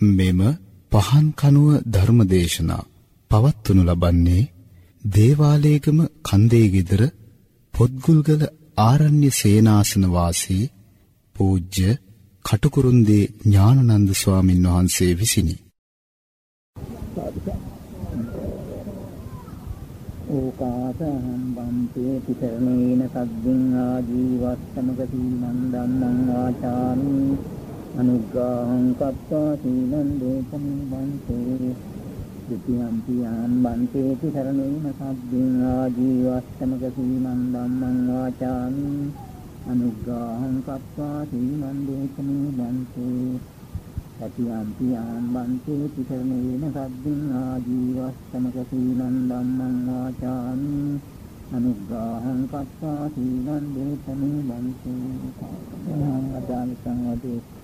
මෙම පහන් කනුව ධර්මදේශනා පවත්වනු ලබන්නේ දේවාලේගම කන්දේ গিදර පොත්ගුල්ගල ආරණ්‍ය සේනාසන වාසී පූජ්‍ය කටුකුරුන්දී ඥානනන්ද ස්වාමින් වහන්සේ විසිනි. ඕකාසහම් බම්පේ පිතරණේන සද්දින් ආජීවස්සමක සීලං ධම්මං වාචාමි අනුග්‍රහං කත්වා සීලං දේශං වන්තේ ဒ ුතියම්පි ආම්බන්තේති සරණේම සබ්බින් ආජීවස්තමක සීලං ධම්මං වාචාමි. අනුග්‍රහං කත්වා සීලං දේශං වන්තේ සතියම්පි ආම්බන්තේති සරණේම සබ්බින් ආජීවස්තමක සීලං ධම්මං වාචාමි. අනුග්‍රහං කත්වා සීලං දේශං වන්තේ. ආචාමි සංවදේ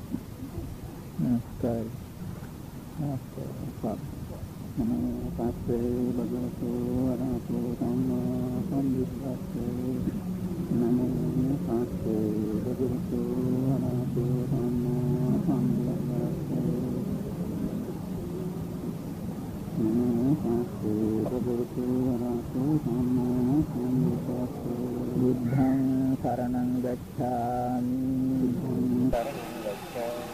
නමස්කාරයි නමස්කාරයි නමෝ තස්සේ භගවතු වරහතු සම්මා සම්බුද්දස්සේ නමෝ තස්සේ භගවතු වරහතු සම්මා සම්බුද්දස්සේ නමෝ තස්සේ භගවතු වරහතු සම්මා සම්බුද්දස්සේ බුද්ධං සරණං ගච්ඡාමි බුද්ධං සරණං ගච්ඡාමි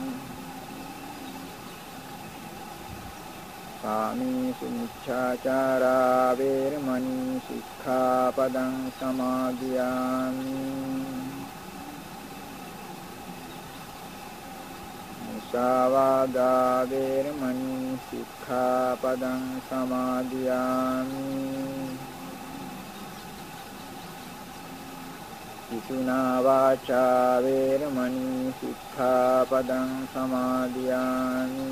කාමීසු මිච්ඡාචාරා වේරමණී සික්ඛාපදං සමාදියාමි මුසාවාදා වේරමණී සික්ඛාපදං සමාදියාමි ඉසුනා වාචා වේරමණී සික්ඛාපදං සමාදියාමි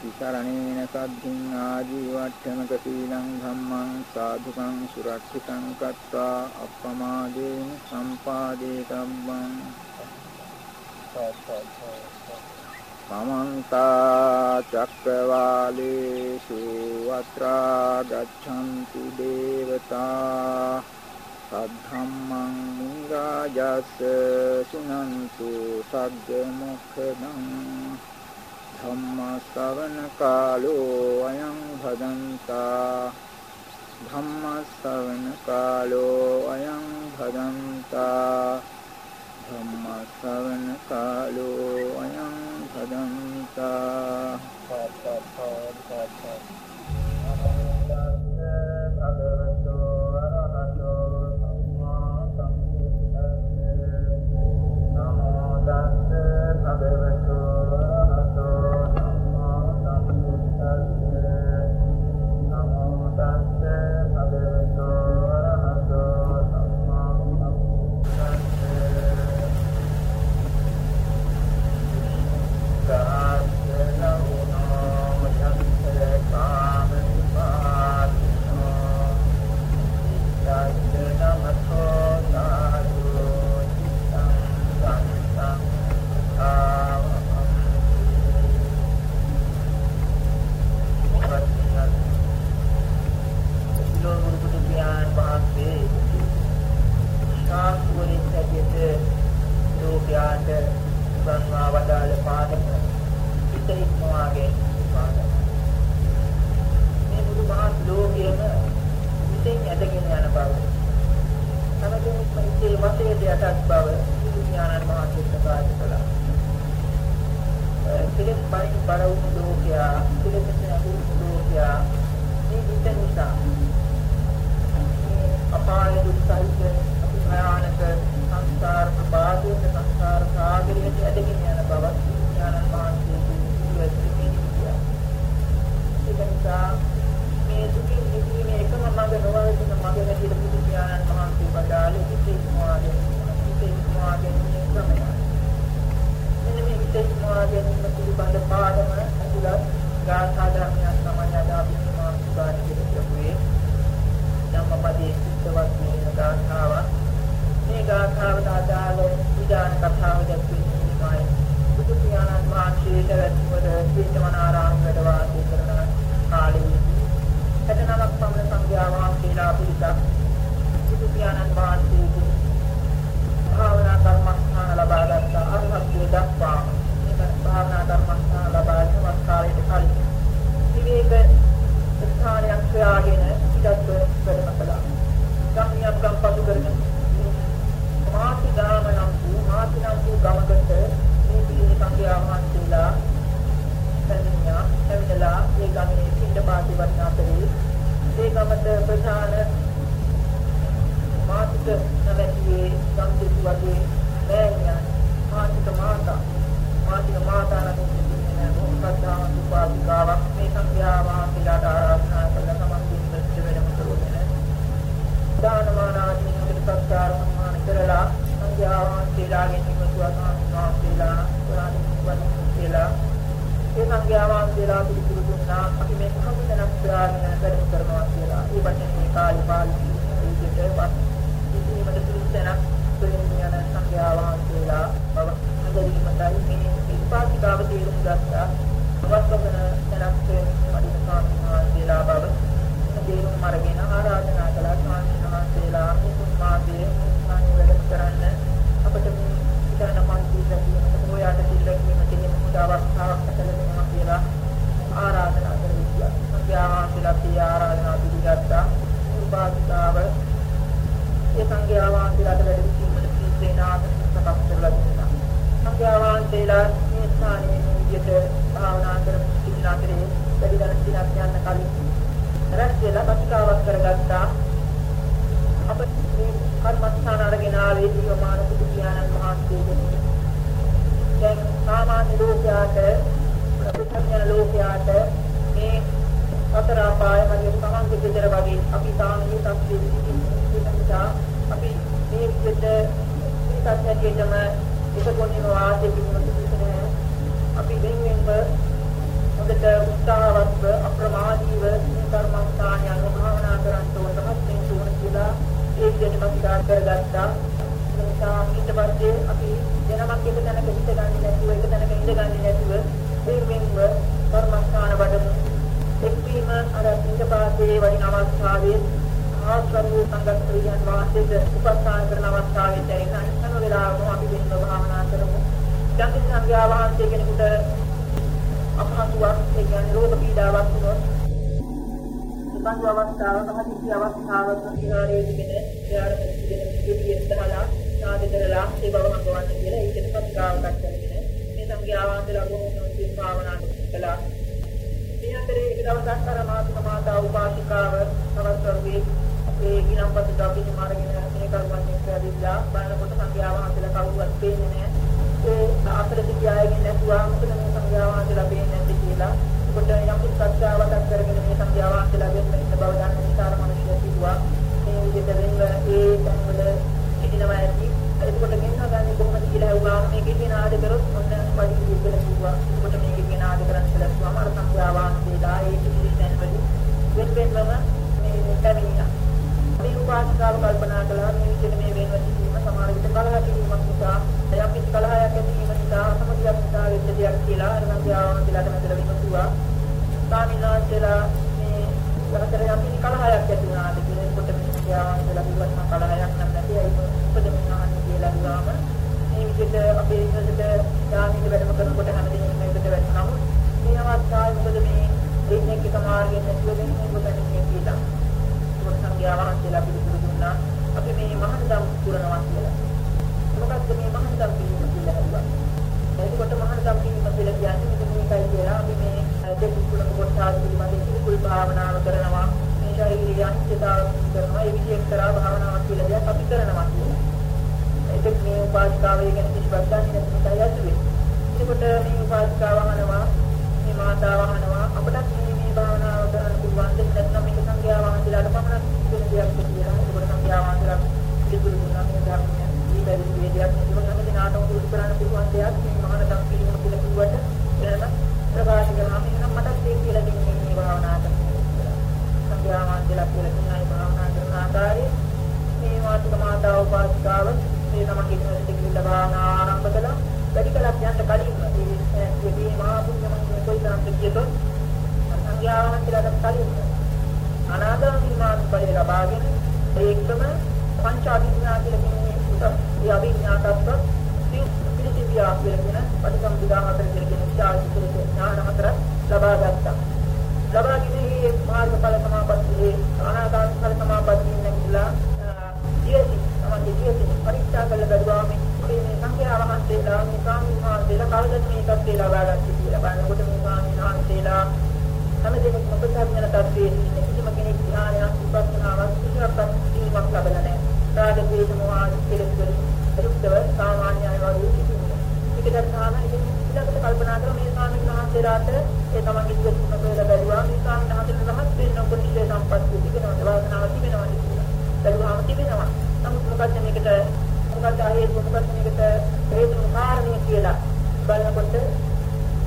විසරණේන සද්ධින් ආජීවට්ඨමක සීලං ධම්මං සාධුකං සුරක්ෂිතං කତ୍වා අප්පමාදේන සම්පාදේ තබ්බං සමන්ත චක්කවාලේසු අත්‍රා ගච්ඡන්තු දේවතා සද්ධම්මං නිරාජස් සුනන්තු සග්ග මොක්ඛදං ධම්මා ශ්‍රවණ කාලෝ අයං භදන්තා ධම්මා ශ්‍රවණ කාලෝ අයං භදන්තා ධම්මා ශ්‍රවණ කාලෝ අයං භදන්තා භගවතෝ අරහතෝ සම්මා සම්බුද්දස්ස නමෝ තස්ස අපි තාම මේ තත්ත්වයේ නිසා අපි මේ විදිහට මේ තත්ත්වයකටම එකකොණින වාසය කිරීම අපි වෙන්වෙන්ව හොඳට උත්සාහවත්ව අප්‍රමාදීව මේ කර්මස්ථානයන් භාවනා කරන්න ඕන තමයි ඕන කියලා ඒ විදිහටම විකාර කරගත්තා. නිසා ඊට පස්සේ අපි වෙනමක් එක තැනක හිත ගන්නේ නැතුව එක තැනක ඉඳ ගන්නේ නැතුව මේෙන්ව කර්මස්ථාන වඩමු. එක්වීම අර ඉඳ පාසේ වඩින අවස්ථාවේ ආස්වරු සංගත ක්‍රියාන් වාසයට උපස්ථාන කරන අවස්ථාවේ දැනෙන අනිත් වෙලාවම අපි වෙනම භාවනා කරමු. යම් සංඝයා වහන්සේ කෙනෙකුට අපහසුයක් ඒ කියන්නේ රෝග පීඩාවක් වුණොත් බඳු අවස්ථාවක හදිසි අවස්ථාවක විහාරයේ ඉගෙන යාරකට ඉගෙන පිළියෙත් දාලා සාද කරලා ඒ බව හංගවන්න කියලා ඒකට පත්කාවකට කරගෙන මේ සංඛ්‍යාවන්තලා බොහොම භාවනා කළා. මේ අතරේ එක දවසක් අර මාතුක මාතා උපාසිකාව තවස්වරුගේ අපේ ගිනම්පත දකින්න මාර්ගෙන මේ කරුවන් එක්ක ඇවිල්ලා බලනකොට සංඛ්‍යාවන්තලා කවුරුවත් පේන්නේ නැහැ. ඒ අතර සිටි අයගෙන් නැතුවා මොකද මේ සංඛ්‍යාවන්තලා පේන්නේ නැති කියලා කොට යම් සත්‍යාවක් කරගෙන මේ සංඛ්‍යාවන්තලා වෙන්න ඉන්න බව දන්න නිසා මිනිස්සු කිව්වා මේ විදිහට වෙන්න ඒ තැන්වල සිටිනවා ඇති එතකොට ගෙන්නා ගන්නේ කොහොමද කියලා හුවා මේකේ තියෙන ආද කරොත් ඔන්න වඩි විදිහට කිව්වා එතකොට මේකේ තියෙන ආද කරන්න කියලා කිව්වම අර සංඛ්‍යාවන්තලා ඒ කිසි තැන්වල වෙන වෙනම මේ පැමිණියා මේ උපාසකාව කල්පනා කළා මේ විදිහට මේ වෙනව සිටීම සමහර විට කලහ කිරීමක් නිසා යම් කිසි කලහයක් ඇති වීම නිසා සමගියක් නිසා වෙච්ච දෙයක් කියලා අර සංඛ්‍යාවන්තලාට මෙතන විමසුවා ස්වාමීන් වහන්සේලා මේ යතර යම් grabaron කියන තත්ත්වයේ ඉන්නේ කිසිම කෙනෙක් ධ්‍යානයක් විපස්සනාවක් කිසිවක් කිසිමක් ලැබලා නැහැ. රාග දේශ මොහ ආදී කෙලෙස් වලින් විරුද්ධව සාමාන්‍ය අය වගේ සිටිනවා. ඒක දැක්කාම ඉතින් ඊළඟට කල්පනා කරලා මේ ස්වාමීන් වහන්සේලාට ඒ තමන්ගේ ජීවිතය මොකද බැලුවා මේ ස්වාමීන් වහන්සේලා රහත් වෙන්න ඔබ නිශ්චය සම්පත් තිබෙනවා වාසනාවක් තිබෙනවා කියලා. බැලුවාම තිබෙනවා. නමුත් මොකද්ද මේකට මොකද්ද හේතුව මොකද්ද මේකට හේතුව කාරණේ කියලා බලනකොට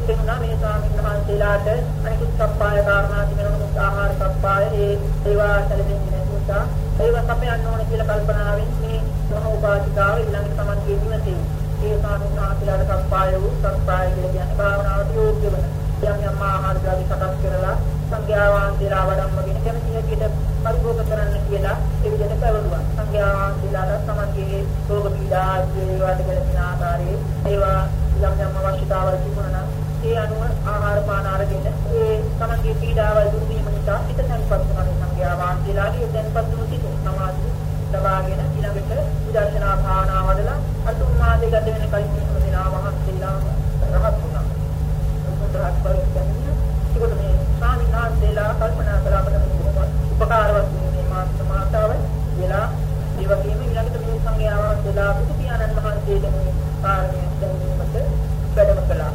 තේරුණා මේ ස්වාමීන් වහන්සේලාට අනිකුත් සප්පාය කාරණා තිබෙනවා ආහාර සප්පාය ඒ ඒවා සැලෙන්නේ නැති නිසා ඒවා සපයන්න ඕනේ කියලා කල්පනාවෙන් මේ මහ උපාසිකාව ඊළඟට තමන්ගේ නිවසේ ඒ ස්වාමීන් වහන්සේලාට සප්පාය වූ සප්පාය කියලා කියන්නේ භාවනාවට යෝග්‍ය වෙන යම් යම් ආහාර ද්‍රව්‍ය සකස් කරලා සංඝයා වහන්සේලා වඩම්මගෙන කැමති හැටියට පරිභෝග කරන්න කියලා ඒ විදිහට පැවරුවා. සංඝයා වහන්සේලාට තමන්ගේ රෝග පීඩා ආදී ඒවාට ගැලපෙන ආකාරයේ ඒවා යම් යම් අවශ්‍යතාවල් තිබුණා නම් ඒ අනුව ආහාර පාන අරගෙන ඒ තමන්ගේ පීඩාවල් දුරු වීම නිසා හිත තැන්පත් වුණා සංඝයා වහන්සේලාගේ තැන්පත් වුණු සිත සමාධි ලබාගෙන ඊළඟට විදර්ශනා භාවනා වඩලා අතුම් මාදේ ගත වෙන කලින් මේ දිනා වහන්සේලා රහත් වුණා. උපකාරවත් පරිච්ඡේදය. ඒකට මේ ස්වාමීන් වහන්සේලා කල්පනා කළා අපට බොහොම උපකාරවත් මේ මාත් මාතාව වෙලා ඒ වගේම ඊළඟට මේ සංඝයා වහන්සේලා බුදු පියාණන් වහන්සේට මේ කාරණය දැනීමට වැඩම කළා.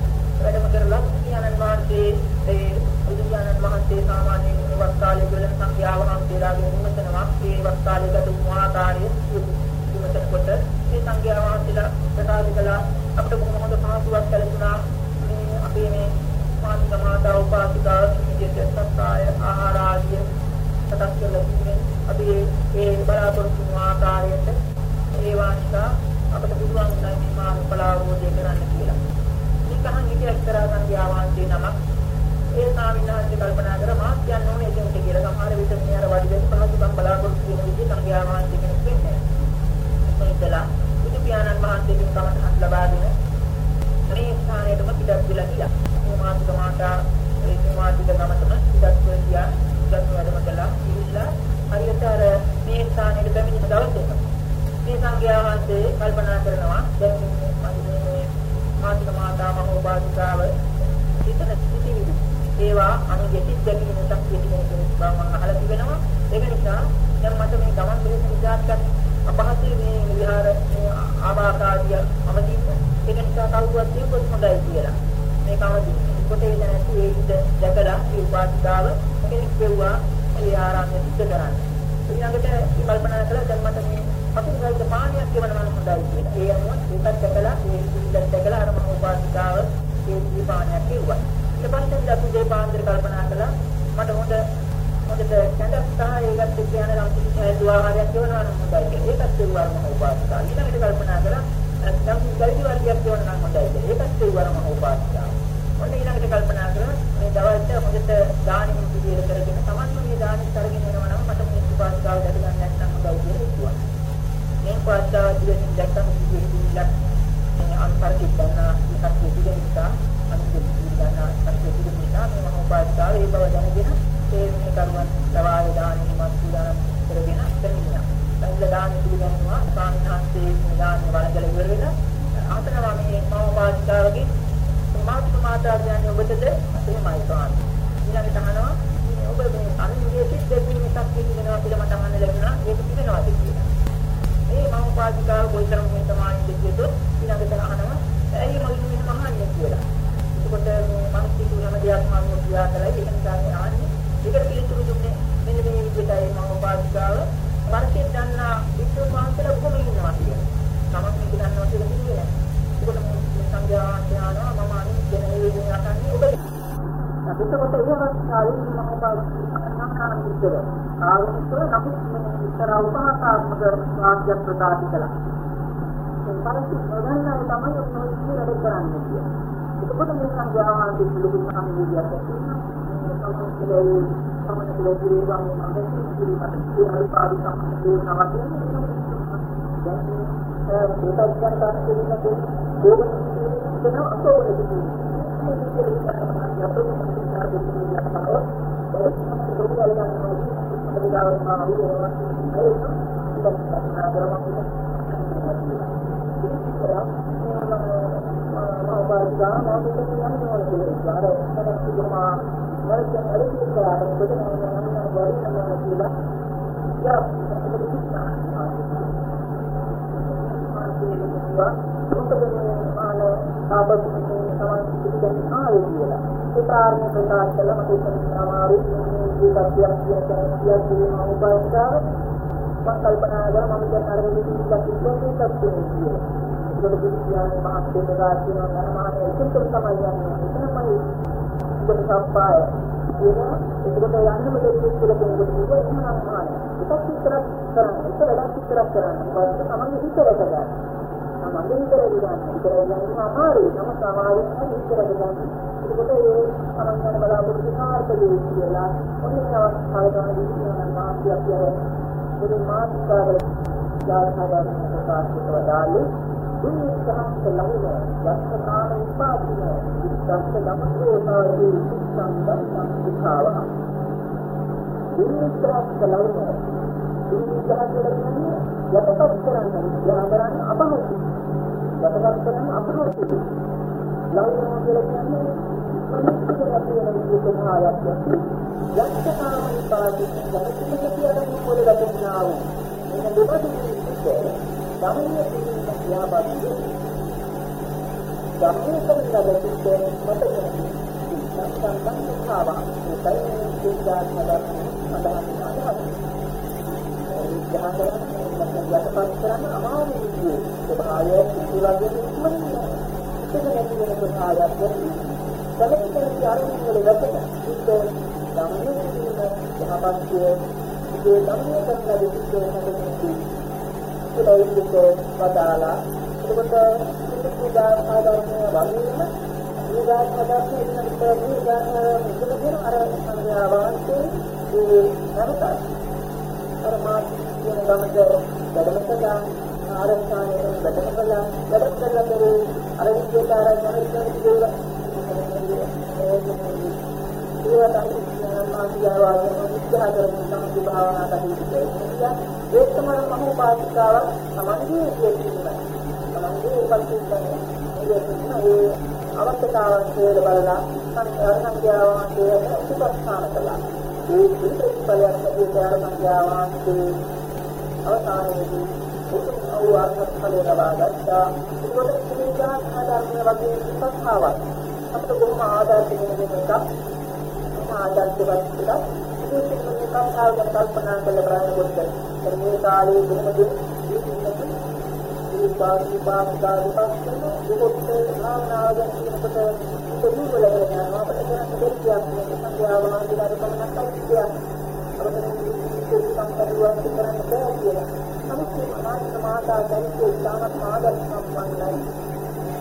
වැඩම කරලා පියාණන් වහන්සේ ඒ බුදු පියාණන් වහන්සේ සාමාන්‍යයෙන් මේ වස්තාලයේ වල සංඝයා වහන්සේලාගේ විමසනවා. ඒ වස්තාලයේ ගත වූ ආකාරය විමසනකොට මේ සංඝයා වහන්සේලා ප්‍රකාශ කළා අපිට බොහොම හොඳ පහසුවක් ලැබුණා. මේ අපේ මේ මාතික මාතා උපාසිකා විදිහට සත්‍යය ආහාර ආදී සකස් කරලා තිබෙන අපි ඒ බලාපොරොත්තු වූ ආකාරයට ඒ වානිකා අපිට පුළුවන් නැහැ මේ මාර්ග බලාවෝදේ කරන්න කියලා. නිකන් ඉතින් එක්තරා සංඝයා වහන්සේ නමක් ඒ ස්වාමීන් වහන්සේ කල්පනා කර මාත් යන්න ඕනේ එතනට කියලා. සමහර විට මේ අර වඩි වෙන පහසුකම් බලාපොරොත්තු වෙන විදිහ සංඝයා වහන්සේ කෙනෙක් වෙන්නේ. එතනදලා බුදු පියාණන් වහන්සේගෙන් කමඨහන් ලබාගෙන මේ ස්ථානයටම පිටත් වෙලා ගියා. මේ මාසික මාතා ඒ මාසික ගමතම පිටත් වෙලා ගියා. පිටත් වැඩම කළා. ඉවිල්ලා හරියට අර මේ ස්ථානයට පැමිණෙන දවසේම මේ සංඝයා වහන්සේ කල්පනා කරනවා දැන් මේ මාසික මාතා මහෝපාසිකාව හිතන සිටිවිලි ඒවා අනුගෙ සිත් දැකීම ශක්තිය තිබෙන කෙනෙක් බව මම අහලා තිබෙනවා. ඒක නිසා දැන් මට මේ ගමන් පිළිස නිදාස්කත් අපහසුයි මේ විහාර මේ ආවාසාදිය අවදීන්න. ඒක නිසා කවුරුවත් කියපොත් හොඳයි කියලා. මේක අවදීන්න. කොට ඒ දැනටි ඒ ඉඳ දැකලා මේ උපාසිකාව කෙනෙක් වෙව්වා ඒ ආරාමයේ සිද්ධ කරන්න. ඊළඟට කල්පනා කළා දැන් මට මේ පසුගත පානියක් කියවනවා නම් හොඳයි කියලා. ඒ අනුව ඒකත් දැකලා ඒ ඉඳ දැකලා අර මහ උපාසිකාව ඒ දීපානයක් කිව්වා. ඊට පස්සේ අපි දීපාන්තර කල්පනා කළා මට හොඳ හොඳට කැඳක් සහ ඒකත් එක්ක යන නම් කිසි හැදු ආහාරයක් කියවනවා නම් හොඳයි කියලා. ඒකත් ඒවා මහ උපාසිකාව. ඊළඟට කල්පනා කළා නම් ගල්දි වර්ගයක් කියවනවා නම් හොඳයි කියලා. ඒකත් ඒවා මහ උපාසිකාව. ඔන්න ඊළඟට කල්පනා කරා මේ දවල්ට හොඳට දානෙම පිළියෙල කරගෙන තමන්ම මේ දානෙත් අරගෙන එනවා නම් මට මේ උපාසිකාව දැක ගන්න නැත්නම් හොඳයි කියලා හිතුවා. මේ උපාසිකාව දිවෙන් දැක්කම ඉතිරිලා මේ අන්තර කිව්වන එකක් පිළිගෙන නිසා අනිත් පිළිගන්න සත්‍ය පිළිගෙන නිසා මේ මහ උපාසිකාව ඒ බව දැනගෙන ඒ මේ කරුවන් දවාය දානෙම සූදානම් කරගෙන දෙන්නා. සංඝ දානෙ පිළිගන්නවා ස්වාමීන් වහන්සේ මේ දානෙ වළඳලා ඉවර වෙන අතනවා මේ මහ උපාසිකාවගේ මාත් මාතා කියන්නේ ඔබටද එහෙමයි ස්වාමී. ඊළඟට අහනවා ඔබ මේ අනුන්ගේ සිත් දෙකීම ශක්තිය තිබෙනවා කියලා මට අහන්න ලැබුණා. ඒක තිබෙනවාද කියලා. උපාධිකාව කොයිතරම් මේ සමානින්ද කියතොත් ඊළඟට අහනවා ඇයි මොකද මෙහෙම අහන්නේ කියලා. එතකොට මේ මානසික හැම දෙයක්ම මම කියා කරලා එහෙම තමයි ආන්නේ. ඒකට පිළිතුරු දුන්නේ මෙන්න මේ විදිහටයි මම උපාධිකාව වර්ෂයෙන් දන්නා විද්‍යුත් මාන්තල කොහොම ඉන්නවා කියලා. තමක් මේක දන්නවා කියලා කියන්නේ නැහැ. එතකොට මම සංඥා ධානා මම අනිත් ජනරේෂන් අතන්නේ ඔබ. එතකොට ඒ අවස්ථාවේ මම උපාධිකාව නම් කරන්නේ කියලා. ආයෙත් නමුත් මම මේ විතර උපහාසාත්මක වාක්‍ය ප්‍රකාශ කළා. ඒ පරිදි නොදන්නව තමයි ඔය වැඩ කරන්නේ කියන්නේ. එතකොට මේ සංඥාවාදී පිළිබඳ සම්මුතියක් තියෙනවා. සමහරවිට සමහරවිට ජීවම් මනසින් ජීවිතේ ඒ අල්පාවි සම්පූර්ණ නවතින දැන් ඒකත් ගන්න ගන්න කියන කෝපන කියන අසෝවලදී මොකද මේ තමයි පිළිගන්නේ ආවේ කියලා. ඒ කාරණේ ප්‍රකාශ කළා මට ඒක අමාරු මේ ජීවිතයක් කියන කෙනෙක් කියන උපායතාව මම කල්පනා කරා මම දැන් අර විදිහට ඉස්සෙල්ලා ඉස්සෙල්ලා කියලා. ඒකට විද්‍යාවේ මහත් දෙයක් කියනවා නම් මම ඒකත් තමයි යන්නේ. එතනමයි ඉතින් සම්පාය. ඒක ඒකට යන්නම දෙයක් කියලා කෙනෙකුට කිව්වා එහෙම නම් මානේ. ඒකත් විතරක් කරන්න. ඒක වැඩක් විතරක් කරන්න. ඊට තමයි හිතරට ගන්න. මගේ විතර ගන්න. විතර ගන්න අමාරුයි. නම සමාවෙන් විතර ගන්න. ඒකට ඒ සමන්යන බලාපොරොත්තු සාර්ථකයි කියලා. ඔන්න අවස්ථාවේ තමයි විද්‍යාන මාත්‍ය කියලා. මේ මාත්‍යාව ජාතකවල ප්‍රකාශිත වදාළේ දුන්නහත් ලහින වස්තනාන උපාදින විස්සත් ගමකෝනාදී සම්බන්ධ සංස්කාරව. දුන්නහත් ලහින දුන්නහත් කියන්නේ යටපත් කරන්න විද්‍යා කරන්න අපහසුයි. යටපත් කරන්න අපහසුයි. ලෞකික කියලා කියන්නේ මනුස්සයෙක් කියන විදිහට ආයක් යක්ෂතාවයි පාටි ජනතික කියන පොළ රැකෙනා වූ මේ දෙපතු විදිහට ධම්මිය කියන ක්‍රියාපදිය ධම්මිය කියන ලැබෙන්නේ මත සංසං සංඛාව ඒකයි සිද්ධාත්මක අදහස් අදහස් විග්‍රහ කරන යටපත් කරන අමාරු විදිහේ ස්වභාවය ඉතිරගෙන ඉක්මනින් ඒක නැති වෙන ස්වභාවයක් වෙන්නේ. සැලකෙන ආරම්භ වල වැටෙන ඉත ධම්මයේ යහපත්ය ඒ ධම්මයේ කරන දෙවිස්සේ හදන්නේ ඒකයික වදාලා එතකොට පිටුදා ආදාරණය වගේම ඊගාත් හදන්නේ ඉන්න විතර ඊගාත් මුදල කියන අර සංඥාවන්ට ඒ නැවතත් පරමාර්ථ කියන ගමක වැඩම කළා ආරම්භානයේ වැඩම කළා වැඩම කළා කරේ අර විදිහට අර මොනිටර් කියලා ඒකට මාසියාවාගෙන විස්තර කරන සම්පූර්ණ භාවනා කටයුතු ඒක තමයි මහෝ පාතිකාවක් සමන්ගේ කියන්නේ සමන්ගේ උපස්ථිතන්නේ ඒ අවස්ථාවන් කියලා බලලා සංඥාවන් කියන උපස්ථාන කළා ඒ පිළිපැලයක් ඇතුළේ ආර සංඥාවාන්ගේ අවසානයේදී උතුම් වූ ආත්මඵලය ලබා ගත්තා. ඒකට පිළිගාන ආධාරණය වගේ විපස්සනාවක්. අපිට බොහොම ආදර්ශ වෙන එකක්. ආදර්ශවත් එකක්. ඒක මේ කතාව ගැන කල්පනා කරලා බලනකොට මේ කාලේ කොහොමද විපාක විපාක විපාක විපාක භාවනාව ගැන කියනකොට පොදු වල යනවා අපිට කරන්න දෙයක් මේ සංඛ්‍යාව වහන්සේලාට පමණක් අවශ්‍යයි අපිට සංකල්පයක් කරන්න බෑ කියලා නමුත් මේ සමාජ සමාජා දැරිකේ ඉතාමත් ආදර්ශ සම්පන්නයි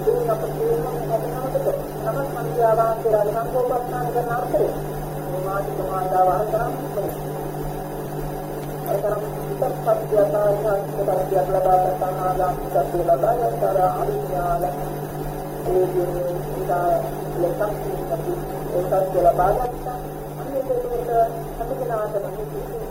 ඒ අපිට හැදෙනකොට නමුත් සංඛ්‍යාව වහන්සේලාට සංකෝපස්ථාන කරන අතරේ සමාජ සමාජා වර කරන්නේ අරතරම් ඉස්සත්පත්‍යතාවයන් ලබා ගන්න ආගම් සත්‍ය ලබා ගන්න අවිඥාන ඒ කියන්නේ ලෙසක් නැති ඒකත් කියලා බාගත්තා අනිත් ඒකට හැමකෙනාටම මේ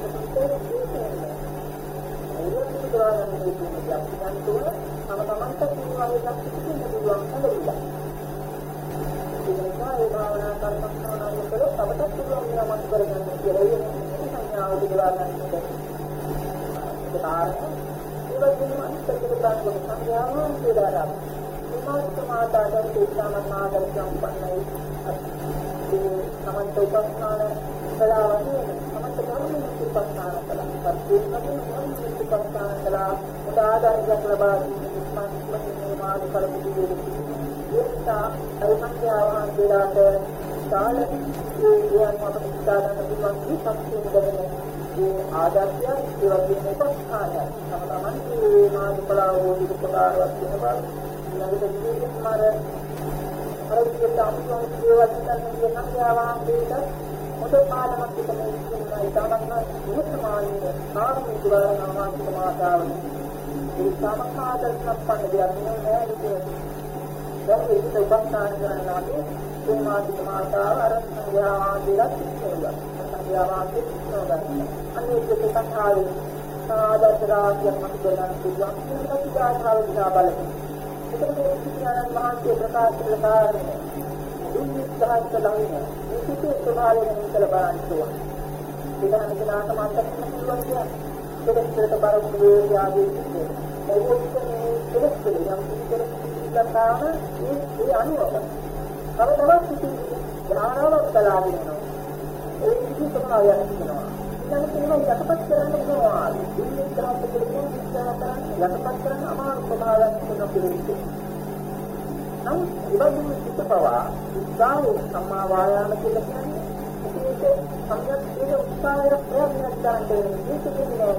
සමන්ත උපස්ථාන කළා වගේ සමන්ත ධර්මයේ උපස්ථාන කළා පස්සේ නම් උපස්ථාන කළා උදාහරණයක් ලබා දීමේ මානසික මානසික කලපිදී ඒකා අර සංඛ්‍යාවන් දෙලාට විශාල ඒ කියන්නේ අපිට හිතා ගන්න පුළුවන් විපස්සී දෙන්නේ ඒ ආදර්ශය ඒ වගේම උපස්ථානය තම තමන් මේ මාර්ගඵල වූ උපකාරවත් වෙනවා ඊළඟට ජීවිතේ මාර අර විදිහට අමුතුම දේවල් හිතන්නේ සංඛ්‍යාවාන්තේට හොඳ පාඩමක් විතරයි ඉන්නවා ඊටමත් නිහතමානීය ආත්මික දුරනාමාන්තික මාතාවනේ ඒ සමකාද සම්පන්න දෙයක් නෙවෙයි නේද දැන් ඒක උපස්ථාන කරනවා මේ මාතික මාතාව අර සංඛ්‍යාවාන්තේට ඉන්නවා සංඛ්‍යාවාන්තේ ඉන්නවා අනේ ඒක කතාවේ සාදර්ශ රාජ්‍යයක් මත ගන්න පුළුවන් ඒක ගාථාව දිහා බලමු එතකොට මේ විද්‍යානන් මහන්සිය ප්‍රකාශ කළ කාරණේ දුන්නිස්සහත් ළඟින මේ සිිතේ ස්වභාවය ගැන හිතලා බලන්න ඕන. ඒක නම් කෙනාට මාතක් පුළුවන් කියන්නේ. දෙකකට බර කුවේ ආදී සිිතේ. ඒකත් මේ දෙකත් යම් කිසි කෙනෙක් ඒ ඒ අනුව. තව තවත් සිිතේ ධාරාවක් බලාගෙන යනවා. ඒ කිසි ස්වභාවයක් තියෙනවා. ඊළඟ කෙනා යටපත් කරන්න පුළුවන්. දුන්නිස්සහත් පිළිබඳව විස්තර කරන්න යටපත් කරන්න අමාරු ස්වභාවයක් තියෙනවා. නමුත් ඉබඳු සිත පවා උත්සාහය සම්මා වායාම කියලා කියන්නේ ඒක සම්‍යක් ඒක උත්සාහය ප්‍රයත්නයක් ගන්න මේක කියන්නේ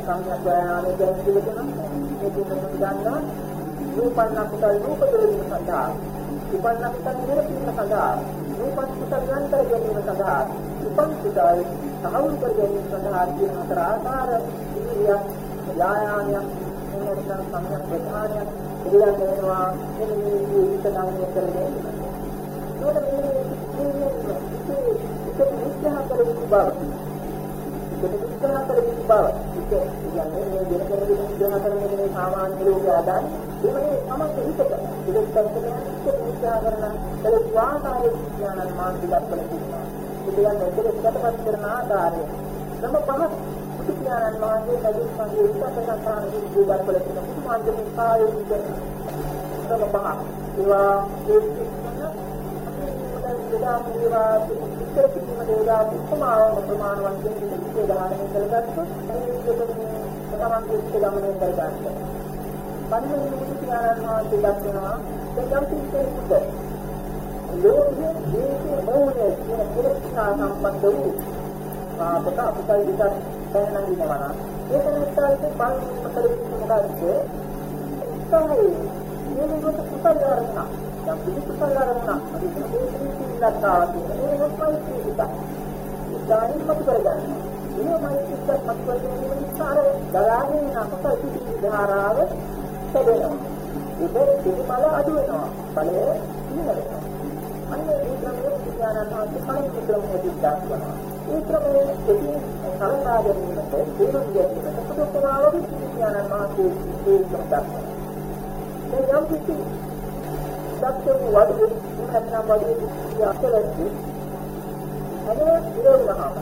සම්‍යක් වායාම කියන්නේ කියනවා මේක මොකක්ද ගන්නවා. රූපන්න කුසල රූප දෙවීම සඳහා. උපන්න කුසල නිරපීම සඳහා. රූපන් කුසල ගන්තර ගැනීම සඳහා. උපන් කුසල සහවුල් කර ගැනීම සඳහා කියන හතර ආකාර ඉරියක් යායාමයක් එන්නතන සම්‍යක් ප්‍රධානයක් පිළිගන්න වෙනවා මෙන්න මේ විදිහට ගණනය කරන්නේ. සාමාන්‍ය ලෝකයේ ආදාන. ඒ වගේ සමස්ත හිතට ඒක තමයි ඒක විස්තර කරන ඒ වාතාවරණ විඥාන මානසික අපල තියෙනවා. ඒ කියන්නේ ඒක පිටපත් කරන ආකාරය. නම පහක් බුදුපියාණන් වහන්සේ නැගී සංගේ උත්සාහකතාන විද්‍යාව වල තියෙන පුදුමාන්තම කායය විදිහට පහ ඒවා ඒ දෙදා මේවා ඉතර කිසිම දෙයක් උපමාව ප්‍රමාණවත් දෙයක් ඉතිරි දාහනය කරගත්තොත් මේ විදිහට තමයි ඉස්ස ගමනය කරගන්න. පන්වෙනි බුදුපියාණන් වහන්සේ දක්වනවා දෙකම් පිටේකට ලෝකයේ දේශේ මොහොතේ කියන පුරස්කාර සම්බන්ධ වූ පාපක අපසල් විතර දැනන දිනවා නම් ඒක නිස්සාරයේ බලන්න කරන්නේ මොකක්ද? උත්සාහය මේ කොට කුසල ආරම්භ. දැන් පිළි කුසල ආරම්භ. අපි මේ පිළිලක්කාව කියන්නේ මොකක්ද කියනවා. උදාහරණ මත කරගන්න. මේ මෛත්‍රික මත කරගෙන ඉස්සාර දරාගෙන යන කුසල පිළි ධාරාව සැදෙනවා. ඒක පිළිමල අඩු වෙනවා. බලය ඉන්නනවා. අන්න ඒ ක්‍රමයේ විද්‍යානාත්මක කලින් ක්‍රමයේ දිස්දානවා. ඒ ක්‍රමයේ දෙකේ සලකා ගැනීමට තේරුම් ගැනීමට පුදුමාවක විද්‍යාන මාතෘ තේරුම් ගන්නවා. මේ යම් කිසි දක්ෂ වඩු නැත්නම් වඩු යකලෙත් අද ඉරවුනහම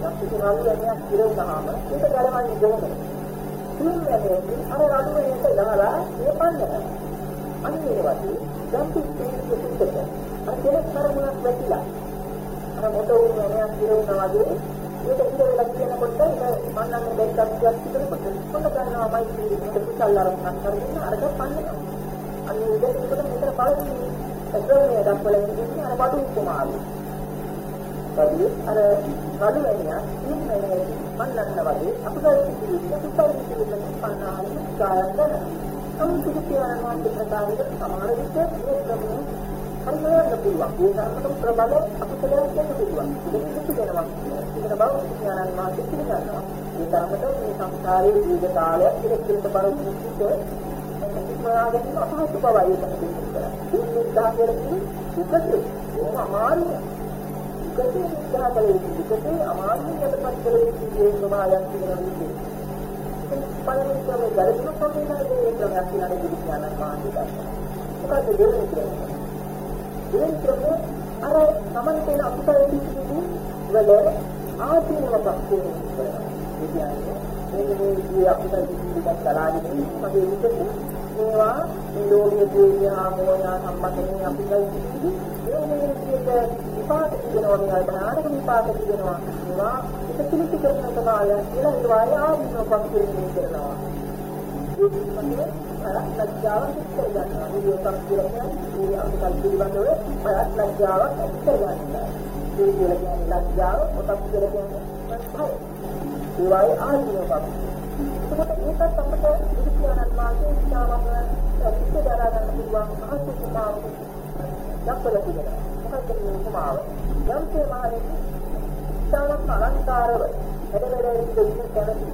යම් කිසි රාජ්‍යයක් ඉරවුනහම ඒක ගලවන්නේ කොහොමද? සිංහලයේ අර රටුවේට දාලා ඒ පන්නනවා. අන්න ඒ වගේ යම් කිසි කෙනෙකුට අර කෙනෙක් කරමුණක් වැටිලා අර මොට උනයක් ඉරවුනා වගේ ඒක ඉඳලා කියනකොට ඒක මන්නන්නේ දෙකක් කියනකොට කොන්න ගන්නවාමයි කියන්නේ කුසල් අරමුණක් කරගෙන අරක පන්නනවා. අන්න ඒකට මෙතන බලන්නේ එක්‍රමයේ දක්වලා ඉන්නේ අර වඩු කුමාරු. කවි අර වඩු වෙනියා ඉන්නේ මන්නන්න වගේ අපුදල් කිසිවිට කුසල් කිසිවිට පන්නාලි කායන් කරනවා. අමුතු කියනවා ප්‍රකාරයකට සමාන විට මේ ක්‍රමයේ හරියට පුළුවන්. ඒ ධර්මතම ප්‍රබල අකුසලයක් වෙන්න පුළුවන්. ඒක කිසි දෙනවා. ඉතින් බව ඥානන් මාත් පිළිගන්නවා. ඒ ධර්මතම මේ සංස්කාරයේ දීර්ඝ කාලයක් ඉලක්කයට බර මුක්තිත ඉක්මනාගෙන අපහසු බවයි ඒක කියන්නේ. මේ උදාහරණ කියන්නේ ඒක අමාරුයි. ඒක උදාහරණයක් විදිහට අමාරුයි යටපත් කළ යුතු දේ ප්‍රමාණයක් තියෙනවා විදිහට. පළවෙනි ක්‍රමයේ ගැළපෙන ක්‍රමයකට ඒ ක්‍රමයක් කියන විදිහට මානසික. මොකද දෙවෙනි ක්‍රමය ඒ ක්‍රමය අර සමන් තියෙන අකුසල පිටිදී වල ආදීනව පස්සේ කරනවා. ඒ කියන්නේ මේ මේ විදිහේ අකුසල පිටිදී ගලාගෙන මගේ විදිහට මේවා මේ ලෝභය, ද්වේෂය, මෝහය සම්බන්ධයෙන් අකුසල පිටිදී මේ මේ විදිහට විපාක දෙනවා මේ බණාරක විපාක දෙනවා. ඒවා එක පිළිසි කරන කාලය කියලා ඒවා ආදීනව පස්සේ කරනවා. ඒ බයක් ලැජ්ජාවක් ඇති කරගන්නවා. මේ යොතක් කියලා කියන්නේ මේ අකුසල් පිළිබඳව බයක් ලැජ්ජාවක් ඇති කරගන්නවා. මේ කියලා කියන්නේ ලැජ්ජාව, පොතක් කියලා කියන්නේ භය. ඒවායේ ආධිනවක්. ඒකට ඒකත් අපිට බුදු පියාණන් වහන්සේ ඉස්ලාමම පිට දරා ගන්න පුළුවන් මහත් උපමාවක් දක්වලා තිබෙනවා. මොකක්ද මේ උපමාව? යම් තේමාවේ ඉස්ලාමක් අලංකාරව වැඩ වැඩ ඉඳින්න කැමති.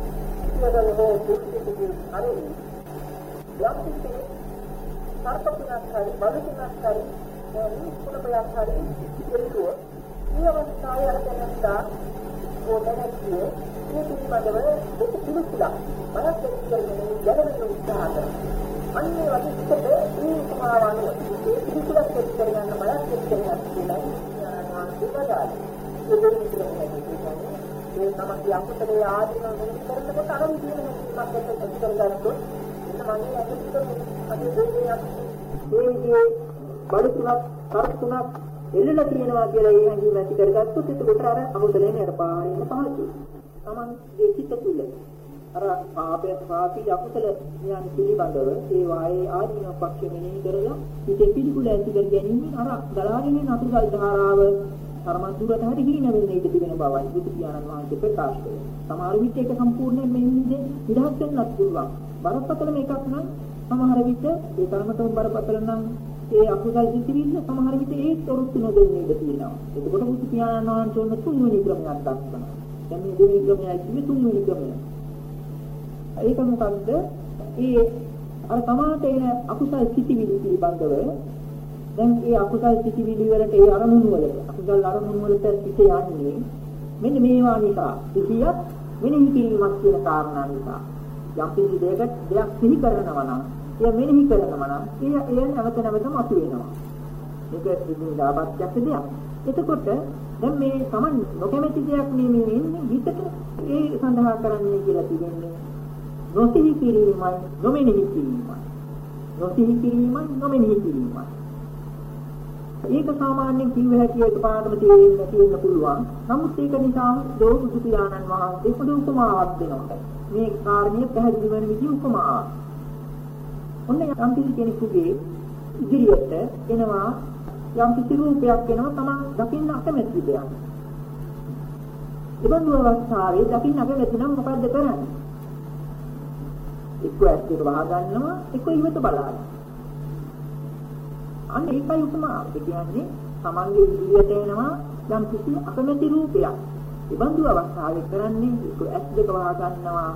ඉතින් හෝ කුක්කිටි හරි. යම් කිසි සර්පකුණක් හරි බලකුණක් හරි මේ කුණපයක් හරි ඉතිරිව මේ අවස්ථාවේ අර දැනත්තා ඕනෑකිය මේ පිළිබඳව දෙක පිළිතුරක් බයක් ඇති කරගෙන දැනගෙන උත්සාහ කරනවා. අන්නේ වගේ මේ උපමාවන මේ පිළිතුරක් ඇති කරගන්න බයක් ඇති කරගන්න කියලා ඥානවාදී ඒ තමයි අකුසලයේ ආදීන මොනිට කරනකොට අර විදිහම මතක ඇති කරගන්නකොට එන්න මන්නේ අද පිටු අද දෙන්නේ ඒ විදිහේ බඩතුනක් කරතුනක් එල්ලලා තියෙනවා කියලා ඒ හැඟීම ඇති කරගත්තොත් එතකොට අර අමුදලේ නරපාරින්න පහසුයි. Tamanගේ චිත්ත තුල අර පාපය පාපී අකුසල ඥාන පිළිබඳව ඒ වායේ ආදීන පක්ෂ මෙනෙහි කරලා හිතේ පිළිකුල ඇති කර ගැනීම අර ගලාගෙන යන අතුරුගල් ධාරාව තරමදුරට හරි හිින වෙන්න ඉඩ තිබෙන බවයි බුදු පියාණන් වහන්සේ ප්‍රකාශ කළේ. සමහර විට ඒක සම්පූර්ණයෙන් මෙන්නේ නිදහස් වෙන්නත් පුළුවන්. බරපතලම එකක් නම් සමහර විට ඒ තරමටම බරපතල නම් ඒ අකුසල් සිතිවිල්ල සමහර විට ඒ තොරතුරු නොදෙන්නේ ඉඳ තියෙනවා. එතකොට බුදු පියාණන් වහන්සේ උන තුන්වෙනි ක්‍රමයක් දක්වනවා. දැන් මේ දෙවෙනි ක්‍රමයයි කිව්වේ තුන්වෙනි ක්‍රමය. ඒක මොකද්ද? ඒ අර තමාට එන අකුසල් සිතිවිලි පිළිබඳව දැන් ඒ අකුසල් සිතිවිලි වලට ඒ අරමුණු වලට අකුසල් අරමුණු වලට පිට යන්නේ මෙන්න මේවා නිසා. සිහියත් මෙනෙහි කිරීමක් කියන කාරණා නිසා. යම් කිසි දෙයකට දෙයක් සිහි කරනවා නම් එය මෙනෙහි කරනවා නම් එය එය නැවත නැවත මතුවෙනවා. මේක විඳාපත්‍යක් දෙයක්. එතකොට දැන් මේ Taman නොකැමැති දෙයක් මේ මේ එන්නේ හිතට ඒ සඳහා කරන්නේ කියලා තිබෙන්නේ නොසිහි කිරීමයි නොමෙනෙහි කිරීමයි. නොසිහි කිරීමයි නොමෙනෙහි කිරීමයි. ඒක සාමාන්‍යයෙන් කිව්ව හැකි එකපාරටම තේරෙන්න තියෙන්න පුළුවන්. නමුත් ඒක නිසා දෝසුසු පියාණන් වහන්සේ පොදු උපමාවක් දෙනවා. මේ කාරණිය පැහැදිලි වෙන විදිහ උපමාවක්. ඔන්න යම් කිසි කෙනෙකුගේ ඉදිරියට එනවා යම් කිසි රූපයක් එනවා තමන් දකින්න අකමැති දෙයක්. ඉබඳු අවස්ථාවේ දකින්න අකමැති නම් මොකද්ද කරන්නේ? එක්ක ඇස් දෙක වහ ගන්නවා එක්ක ඉවත බලනවා. අන්න ඒකයි උපමාව. ඒ කියන්නේ තමන්ගේ ඉදිරියට එනවා යම් කිසි අකමැති රූපයක්. ඉබඳු අවස්ථාවේ කරන්නේ එක්ක ඇස් දෙක වහ ගන්නවා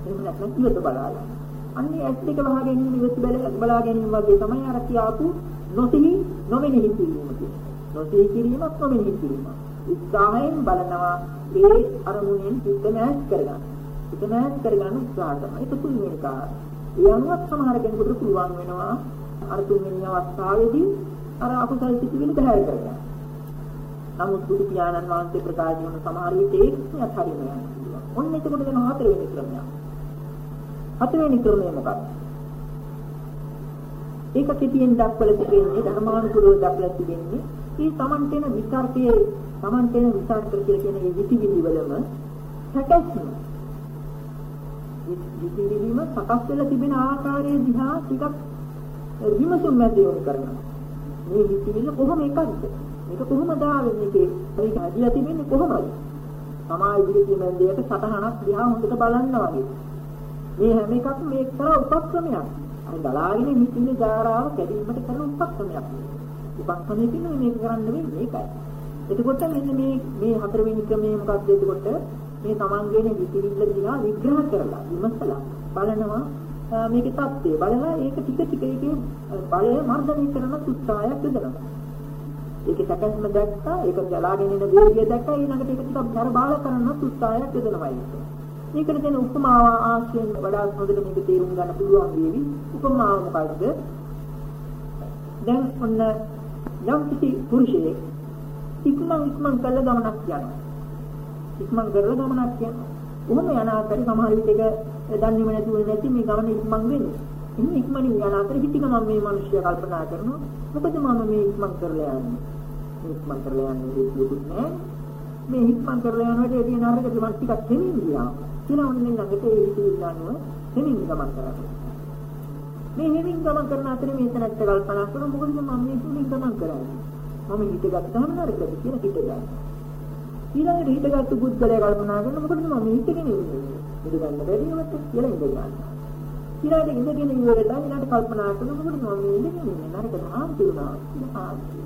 එහෙම නැත්නම් ඉවත බලනවා. අන්නේ ඇස් දෙක වහ ගැනීම ඉවත බලා ගැනීම වගේ තමයි අර කියාපු නොසිහි නොමෙනෙහි කිරීම කියන්නේ. නොසිහි කිරීමක් නොමෙනෙහි කිරීමක්. උත්සාහයෙන් බලනවා ඒ අරමුණෙන් හිත නැස් කරගන්න. හිත නැස් කරගන්න උත්සාහ කරනවා. ඒක තුන්වෙනි කාරණා. ඒ අනුවත් සමහර කෙනෙකුට පුළුවන් වෙනවා අර තුන්වෙනි අවස්ථාවේදී අර අකුසල් සිතිවිලි බහැර කරගන්න. නමුත් බුදු පියාණන් වහන්සේ ප්‍රකාශ කරන සමහර විට ඒකත් හරියම යනවා. ඔන්න එතකොට දැන් හතරවෙනි ක්‍රමයක්. හතරවෙනි ක්‍රමය මොකක්ද? ඒක කෙටියෙන් දක්වලා තිබෙන්නේ ධර්මානුකූලව දක්වලා තිබෙන්නේ. මේ සමන්තේන විචාරකයේ සමන්තේන විචාරක කියලා කියන මේ විතිවිලි වලම සැකස්ම විතිවිලිම සකස් වෙලා තිබෙන ආකාරයේ දිහා ටිකක් විමසුම් මැදියොම් කරනවා. මේ විතිවිල්ල කොහොම එකක්ද? මේක කොහොමද ආවෙන්නේ මේක ඇදිලා තිබෙන්නේ කොහොමද? සමාජ ඉදිරියේ මැදයට සතහනක් දිහා හොඳට බලන්න වගේ. මේ හැම එකක්ම මේ එක්තරා උපක්‍රමයක්. අර ගලාගෙන හිටින්නේ ජාරාව කැඩීමට කරන උපක්‍රමයක්. උපක්‍රමයේ කියන්නේ මේක කරන්න වෙන්නේ මේකයි. එතකොට මෙන්න මේ මේ හතරවෙනි ක්‍රමය මොකක්ද එතකොට මේ තමන්ගේන විචිරිල්ල දිහා විග්‍රහ කරලා විමසලා බලනවා මේකේ தත්ත්වය බලලා ඒක ටික ටික ඒකේ බලය මර්ධනය කරන උත්සාහයක් යොදනවා. ඒකේ සැකස්ම දැක්කා ඒක ගලාගෙන එන වේගය දැක්කා ඊළඟට ඒක ටිකක් දර බාල කරන උත්සාහයක් යොදනවා ඒක. මේකට දෙන උපමාව ආශ්‍රයෙන් වඩා හොඳට මේක තේරුම් ගන්න පුළුවන් වේවි. උපමාව මොකද්ද? දැන් ඔන්න යම් කිසි පුරුෂයෙක් ඉක්මන් ඉක්මන් කළ ගමනක් යනවා. ඉක්මන් කරලා ගමනක් යනවා. කොහොම යන අතරේ සමහර විට ඒක දන්නේම නැතුව නැති මේ ගමන ඉක්මන් වෙන්නේ. ඉන්න ඉක්මනින් යන අතරේ හිටින මම මේ මිනිස්සු කල්පනා කරනවා මොකද මම මේ ඉක්මන් කරලා යන්නේ. මේ ඉක්මන් කරලා යන්නේ දෙයක් නෑ. මේ ඉක්මන් කරලා යනකොට ඒ දින අරකට මම ටිකක් දෙමින් ගියා. කියලා ඔන්න ළඟට ඒ හිතේ ගන්නව දෙමින් ගමන් කරනවා. මේ හිමින් ගමන් කරන අතරේ මේ තැනට කල්පනා කරන මොකද මම මේ තුලින් ගමන් කරන්නේ? මම හිතගත්තාම නරකද කියලා හිත ගන්න ඊළඟට හිතගත්තු බුද්ධලයා කල්පනා කරන මොකද මම හිතගෙන ඉන්නේ? ඉඳ ගන්න බැරි නමත් කියලා ඉඳ ගන්න ඊළඟට ඉඳගෙන ඉවරලා ඊළඟට කල්පනා කරන මොකද මම ඉඳගෙන ඉන්නේ? නරකද? ආන්ති වුණා කියලා ආන්ති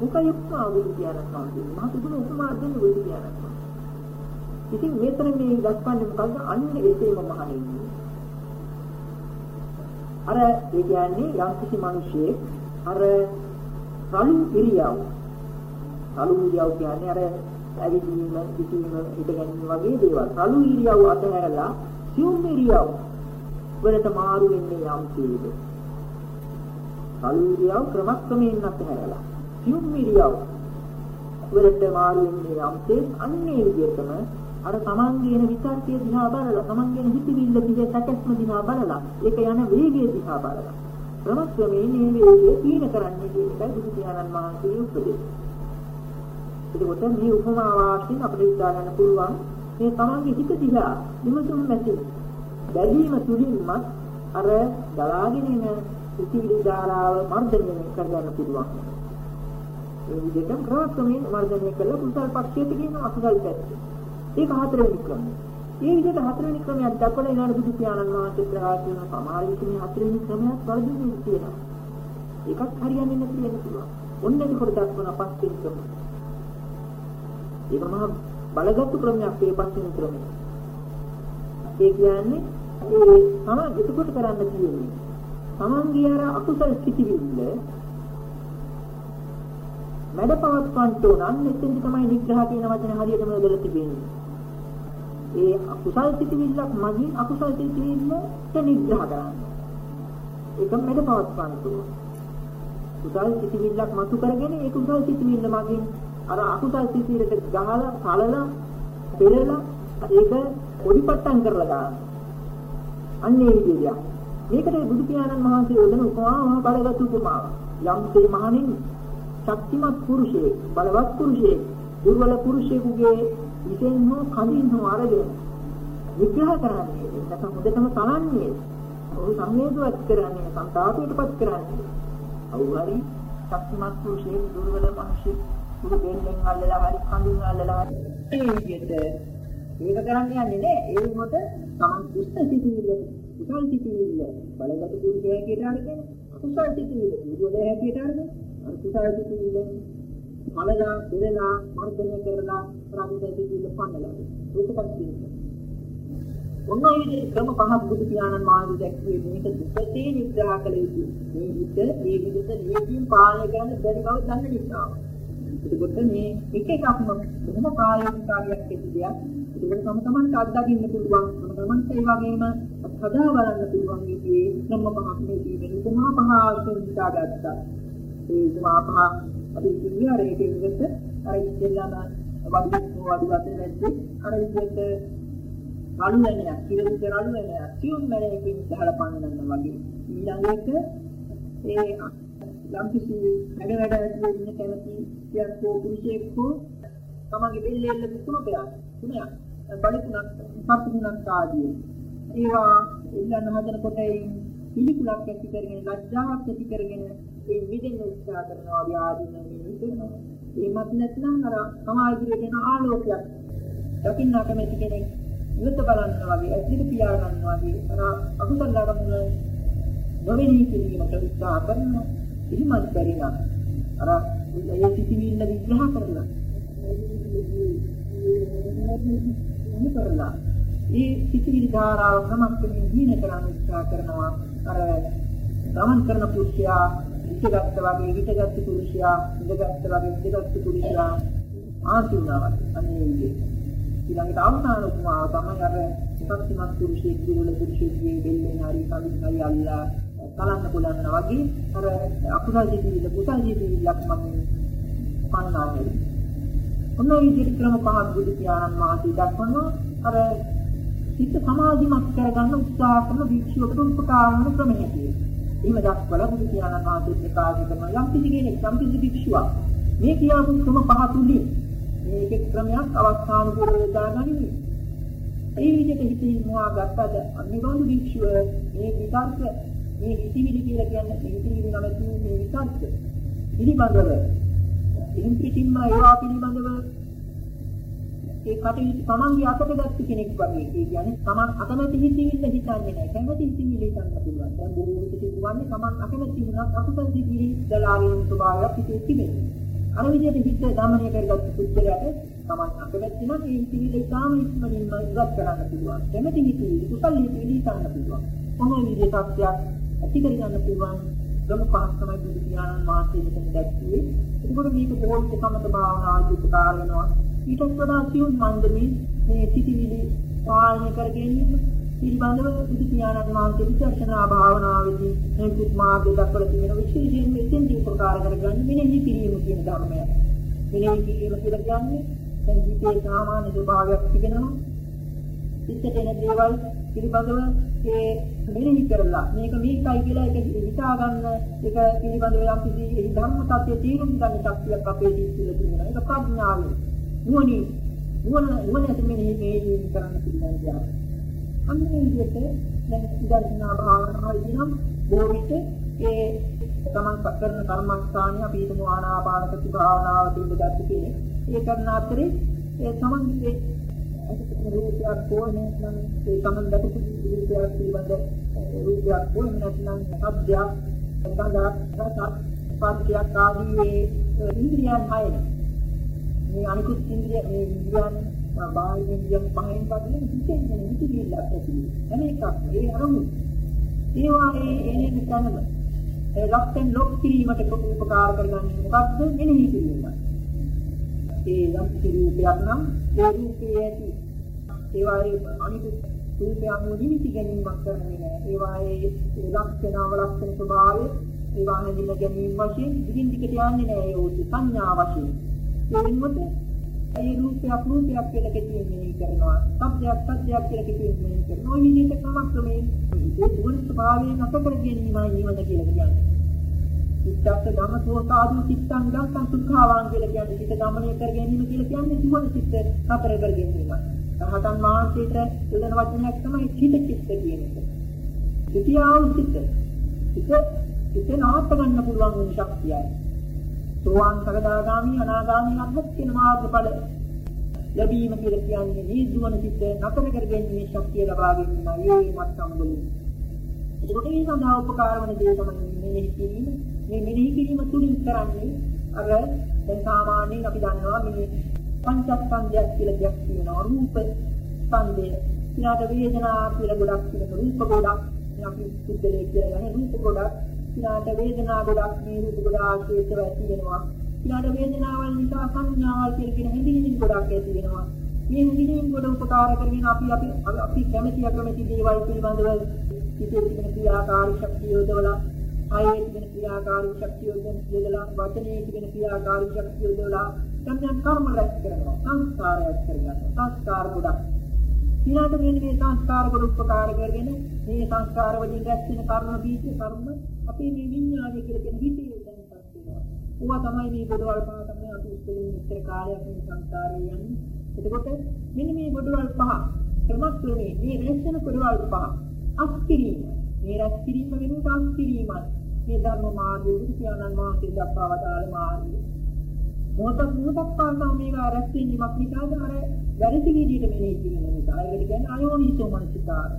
මොකයි උපමා බුදු කියනවා කියන්නේ මා තිබුණ උපමා දෙන්නේ බුදු කියනවා ඉතින් මෙතන මේ දක්වන්නේ මොකද්ද? අන්න එසේම මහණෙනි. අර ඒ කියන්නේ යම් කිසි මිනිහෙක් අර රළු ඉරියව් රළු ඉරියව් කියන්නේ අර ඇවිදීම පිටීම හිට ගැනීම වගේ දේවල්. රළු ඉරියව් අතහැරලා සියුම් ඉරියව් වලට මාරු වෙන්නේ යම් කීයද රළු ඉරියව් ක්‍රමක්‍රමයෙන් අතහැරලා සියුම් ඉරියව් වලට මාරු වෙන්නේ යම් තේ අන්නේ විදිහටම අර තමන්ගේ එන විචාරය දිහා බලලා තමන්ගේ එන හිතවිල්ල දිහා සැකස්ම දිහා බලලා ඒක යන වේගය දිහා බලලා ක්‍රමක්‍රමයෙන් මේ වේගය තීන කරන්නේ කියන එකයි බුදු පියාණන් වහන්සේගේ උපදේශය. එතකොට මේ උපමා වාක්‍යයෙන් අපිට හිතා ගන්න පුළුවන් මේ තමන්ගේ හිත දිහා විමසුම් නැති බැඳීම තුලින්ම අර දලාගෙන එන හිතවිලි ධාරාව මර්ධනය කරගන්න පුළුවන්. ඒ විදිහට ක්‍රමක්‍රමයෙන් මර්ධනය කළා කුසල් පක්ෂයට කියන අකුසල් පැත්ත. ඒක හතරවෙනි ක්‍රමය. මේ විදිහට හතරවෙනි ක්‍රමයක් දක්වලා ඊළඟ බුදු පියාණන් වහන්සේ ප්‍රකාශ කරන සමහර විට මේ හතරවෙනි ක්‍රමයක් වර්ධනය තියෙනවා. ඒකත් හරියන්නේ නැති වෙන්න පුළුවන්. ඔන්න ඒක දක්වන පස්වෙනි ක්‍රමය. ඒක මහා බලගත්තු ක්‍රමයක් මේ පස්වෙනි ක්‍රමය. ඒ කියන්නේ ඒ තමයි එතකොට කරන්න තියෙන්නේ. තමන්ගේ අර අකුසල සිටිවිල්ල මඩපවත්වන්ට උනන් එතෙන්දි තමයි නිග්‍රහ කියන වචනේ හරියටම යොදලා තිබෙන්නේ. ඒ අකුසල් සිතිවිල්ලක් මගින් අකුසල් සිතිවිල්ලට නිග්‍රහ කරන්න. ඒක මෙද පවත්වන්න පුළුවන්. කුසල් සිතිවිල්ලක් මතු කරගෙන ඒ කුසල් සිතිවිල්ල මගින් අර අකුසල් සිතිවිල්ලට ගහලා කලලා පෙරලා ඒක පොඩිපට්ටම් කරලා දාන්න. අන්නේ විදිහට. මේකට බුදු පියාණන් වහන්සේ යොදන උපමාව බලගත් උපමාව. යම්සේ මහණෙනි ශක්තිමත් පුරුෂයෙක් බලවත් පුරුෂයෙක් දුර්වල පුරුෂයෙකුගේ ඉතින් හෝ කඳින් හෝ අරගෙන විග්‍රහ කරන්නේ නැත්නම් හොඳටම තනන්නේ ඔහු සංවේදවත් කරන්නේ සංතාපයටපත් කරන්නේ. අවුහරි ශක්තිමත් පුරුෂයෙක් දුර්වල මිනිසෙක් පුරු දෙන්නෙන් අල්ලලා හරි කඳින් අල්ලලා හරි ඒ විදිහට ඒක කරන්න යන්නේ නෑ. ඒ මොකද තමන් දුෂ්ට සිටිවිල්ල කුසල් සිටිවිල්ල බලගත පුරුෂයා හැටියට අරගෙන අකුසල් සිටිවිල්ල දුර්වල හැටියට අරගෙන අර කුසල් සිටිවිල්ල කලලා දෙලලා මර්ධනය කරලා ප්‍රාණිකයෙක් ඉන්න පන්නලා ඒකපත් කියනවා. ඔන්න ඔය විදිහට ක්‍රම පහක් බුදු පියාණන් වහන්සේ දැක්ුවේ මේක දුකේ නිග්‍රහ කළ යුතු. මේ විදිහට මේ විදිහට නියතියෙන් පාලනය කරන්න බැරි බව දන්න නිසා. එතකොට මේ එක එකක්ම බොහොම ප්‍රායෝගික කාර්යයක් ඇති දෙයක්. ඒකට තම තමන්ට අත්දකින්න පුළුවන්. තම තමන්ට ඒ වගේම හදා බලන්න පුළුවන් විදිහේ ක්‍රම පහක් මේ තියෙන. උපමා පහ ආශ්‍රයෙන් හිතාගත්තා. ඒ උපමා පහ අපි කියන්නේ අර ඒක විදිහට අර ඉස්සෙල්ලාම වඩුවක් වඩුවක් නැද්දි අර විදිහට රළු වෙනයක් කිරවිත රළු වෙනයක් සියුම් මැරෙකින් ගහලා පන්නනවා වගේ ඊළඟට ඒ යම් කිසි වැඩ වැඩ ඇතුලේ ඉන්න කැමති කියක්කෝ පුරුෂයෙක් හෝ තමගේ බෙල්ලේ එල්ල මුකුණු පෙරා තුනක් බඩතුනක් පත්තුනක් ආදී ඒවා ඉල්ලන්න හදනකොට පිළිකුලක් ඇති කරගෙන ලැජ්ජාවක් ඇති කරගෙන ඒ මිදෙන්න උත්සාහ කරනවා ව්‍යාධින මෙහි කරනවා. එහෙමත් නැත්නම් අර සමාජයේ දෙන ආලෝකයක් දකින්න කැමති කෙනෙක් ඉවත බලනවා වගේ ඇතුළත පියා ගන්නවා වගේ අර අකුසල ධර්මවල නොවෙනී කිරීමට උත්සාහ කරනවා. එහෙමත් බැරිනම් අර ඒ සිතිවිල්ල විග්‍රහ කරලා කරලා ඒ සිතිවිලි ධාරාව ක්‍රමක්‍රමයෙන් දීන කරන්න උත්සාහ කරනවා අර ගමන් කරන පුරුෂයා ඉච්ඡගත්ත වගේ විචගත්තු පුරුෂයා ඉඳගත්ත වගේ ඉඳගත්තු පුරුෂයා ආසුනාවක් අනේ. විදිහට ඊළඟට අවසාන උපමාව තමයි අර සත්‍යමත් පුරුෂයෙක් දුර්වල පුරුෂයෙක්ගේ දෙල්ලෙන් හරි කලින් හරි අල්ලා කලන්න කොලන්න වගේ අර අකුසල් ජීවිත කුසල් ජීවිතයක් මම පන්නානේ ඔන්න ඒ විදිහට ක්‍රම පහක් බුදු පියාණන් වහන්සේ දක්වනවා. අර හිත සමාධිමත් කරගන්න උත්සාහ කරන භික්ෂුවකට උපකාර වන ක්‍රමයකියි. එහෙම දක්වලා බුදු පියාණන් වහන්සේ ප්‍රකාශ කරන යම් කිසි කෙනෙක් යම් කිසි භික්ෂුවක් මේ කියාපු ක්‍රම පහ තුලින් මේක ක්‍රමයක් අවස්ථානුකූලව දාගනිමි. ඒ විදිහට හිතින් මොවා ගත්තද? අනිවාර්ය භික්ෂුව මේ විකල්ප මේ හිතවිලි කියලා කියන්නේ මේ හිතවිලි නැමැති මේ විකල්ප පිළිබඳව ඉන් පිටින්ම ඒවා පිළිබඳව ඒ කටයුතු තමන්ගේ අතට ගත්ත කෙනෙක් වගේ ඒ කියන්නේ තමන් අකමැති හිතවිල්ල හිතන්නේ නැහැ. කැමති හිතවිල්ල හිතන්න පුළුවන්. දැන් බොහෝ විට කියන්නේ තමන් අකමැති වුණත් අකුසල් හිතවිලි දලාගෙන ස්වභාවයක් හිතේ තිබෙනවා. අර විදිහට හිත දමනය කරගත්ත පුද්ගලයාට තමන් අකමැති නම් ඒ හිතවිල්ල ඉතාම ඉක්මනින්ම ඉවත් කරන්න පුළුවන්. කැමති හිතවිලි කුසල් හිතවිලි හිතන්න පුළුවන්. කොහොම විදිහට සත්‍යයක් ඇති කරගන්න පුළුවන්? ගම පහක් තමයි බුදු පියාණන් වහන්සේ මෙතන දැක්ුවේ. ඒකෝට මේක බොහෝ සමත භාවනාදී උපකාර වෙනවා. ඊටත් වඩා සියුම් මන්දමේ මේ සිටිවිලි පාලනය කර ගැනීම පිළිබඳව බුදු පියාණන් වහන්සේ විචර්ෂණා භාවනාවේදී මේ මාර්ගය දක්වලා තියෙන විශේෂයෙන් මෙතෙන්දී උපකාර කරගන්න මෙනෙහි කිරීම කියන ධර්මය. මෙනෙහි කිරීම කියලා කියන්නේ දැන් ජීවිතේ සාමාන්‍ය ස්වභාවයක් තිබෙනවා. සිතට එන දේවල් පිළිබඳව ඒ මෙනෙහි කරලා මේක මේකයි කියලා ඒක හිතා ගන්න ඒක පිළිබඳව යම් කිසි ධර්ම සත්‍ය තේරුම් ගන්න ශක්තියක් අපේ ජීවිතේ තියෙනවා. ඒක ප්‍රඥාවෙන් නුවණින් නුවණ නුවණ ඇතිවෙන්නේ මේ කරන්න පිළිබඳව කියලා. අන්නේ විදිහට දැන් විදර්ශනා භාවනාවේදී නම් බොහෝ විට ඒ තමන් කරන කර්මස්ථානිය අපි හිතමු ආනාපාන සති භාවනාව පිළිබඳව කියන්නේ ඒ කරන අතරේ ඒ තමන්ගේ රූපයක් හෝ නැත්නම් ඒ තමන් දැකපු රූපයක් පිළිබඳ රූපයක් හෝ නැත්නම් ශබ්දයක් සංගාත රස ස්පර්ශයක් ආදී ඉන්ද්‍රියයන් හයන මේ අනිකුත් ඉන්ද්‍රිය මේ ඉන්ද්‍රියන් බාහිර ඉන්ද්‍රියන් පහෙන් පදින හිතෙන් යන හිතවිල්ලක් ඇති හැම එකක් ඒ අරමුණු. ඒවා ඒ එනේ නිකන්ම ඒ ලක්ෂණ ලොක් කිරීමට උපකාර කරගන්නේ මොකද්ද? මෙනෙහි කිරීම ඒ යම් රූපයක් නම් ඒ රූපයේ ඇති. ඒවායේ අනිකුත් රූපය අනුව නිමිති ගැනීමක් කරන්නේ නැහැ. ඒවායේ ලක්ෂණ අවලක්ෂණ ස්වභාවය ඒවා හැඳින ගැනීම වශයෙන් දිගින් දිගට යන්නේ නැහැ. ඒ උත් සංඥා වශයෙන්. ඒ වෙනුවට ඒ රූපයක් රූපයක් කියලා කෙටියෙන් මෙහි කරනවා. සත්‍යයක් සත්‍යයක් කියලා කෙටියෙන් මෙහි කරනවා. ඔය විදිහට ක්‍රමක්‍රමයෙන් ඒ දුරු ස්වභාවය නැත කර ගැනීමයි නිවන කියලා කියන්නේ. චිත්තස්ස ධම්මසෝ සාදු චිත්තං ගංකං සුඛාවාන් කියලා කියන්නේ චිත්ත දමනය කර ගැනීම කියලා කියන්නේ දුවන චිත්ත නතර කර ගැනීමයි. රහතන් වහන්සේට උදන වචනයක් තමයි චිත චිත්ත කියන එක. සිටියාව චිත්ත. චිත්ත චිත්ත නවත්ත ගන්න පුළුවන් වෙන ශක්තියයි. සෝවාන් සකදාගාමි අනාගාමි අධ්‍යක් කියන මාර්ගඵල ලැබීම කියලා කියන්නේ මේ දුවන චිත්ත නතර කර ගැනීමේ ශක්තිය ලබා ගැනීමයි මේ මට්ටම් වලින්. ඒකට මේ සඳහා උපකාර වන දේ තමයි මෙනෙහි කිරීම. මේ මෙනෙහි කිරීම තුලින් කරන්නේ අර දැන් සාමාන්‍යයෙන් අපි දන්නවා මේ පංචස්කන්ධයක් කියලා දෙයක් තියෙනවා රූප ස්කන්ධය. ඊළඟ වේදනා කියලා ගොඩක් තියෙනවා රූප ගොඩක්. අපි සුද්ධලේ කියලා ගන්නේ රූප ගොඩක්. ඊළඟ වේදනා ගොඩක් මේ රූප ගොඩ ආශ්‍රේතව ඇති වෙනවා. ඊළඟ වේදනාවල් නිසා සංඥාවල් කියලා කියන හැඳින්වීම් ගොඩක් ඇති වෙනවා. මේ හැඳින්වීම් ගොඩ උපකාර කරගෙන අපි අපි අපි කැමැති අකමැති දේවල් පිළිබඳව සිතේ තිබෙන ක්‍රියාකාරී ශක්තිය යොදවලා ආයේ තිබෙන ක්‍රියාකාරී ශක්තිය යොදලා වචනේ තිබෙන ක්‍රියාකාරී ශක්තිය යොදලා යම් කර්ම රැස් කරනවා සංස්කාර රැස් කරගන්නවා සංස්කාර ගොඩක් ඊළඟට මෙන්න මේ සංස්කාර ගොඩ උපකාර කරගෙන මේ සංස්කාර වලින් රැස් වෙන කර්ම බීජ කර්ම අපේ මේ විඤ්ඤාණය කියලා කියන හිතේ දැන්පත් වෙනවා. ඕවා තමයි මේ ගොඩවල් පහ තමයි අපි ඉස්සෙල්ලා මෙච්චර කාලයක් මේ සංස්කාරේ යන්නේ. එතකොට මෙන්න මේ ගොඩවල් පහ ක්‍රමක්‍රමේ මේ රැස් වෙන ගොඩවල් පහ අස්කිරීම. මේ රැස් කිරීම වෙනුවට අස්කිරීමයි. මේ ධර්ම මාර්ගයේ විද්‍යානන් මාර්ගයේ දක්වා වදාළ මාර්ගය. මොහොතක් මොහොතක් පාසා මේවා රැස් වීමක් නිසාද අර වැරදි විදිහට මෙනෙහි කිරීම නිසා ඒකට කියන්නේ අයෝනිසෝ මනසිකාර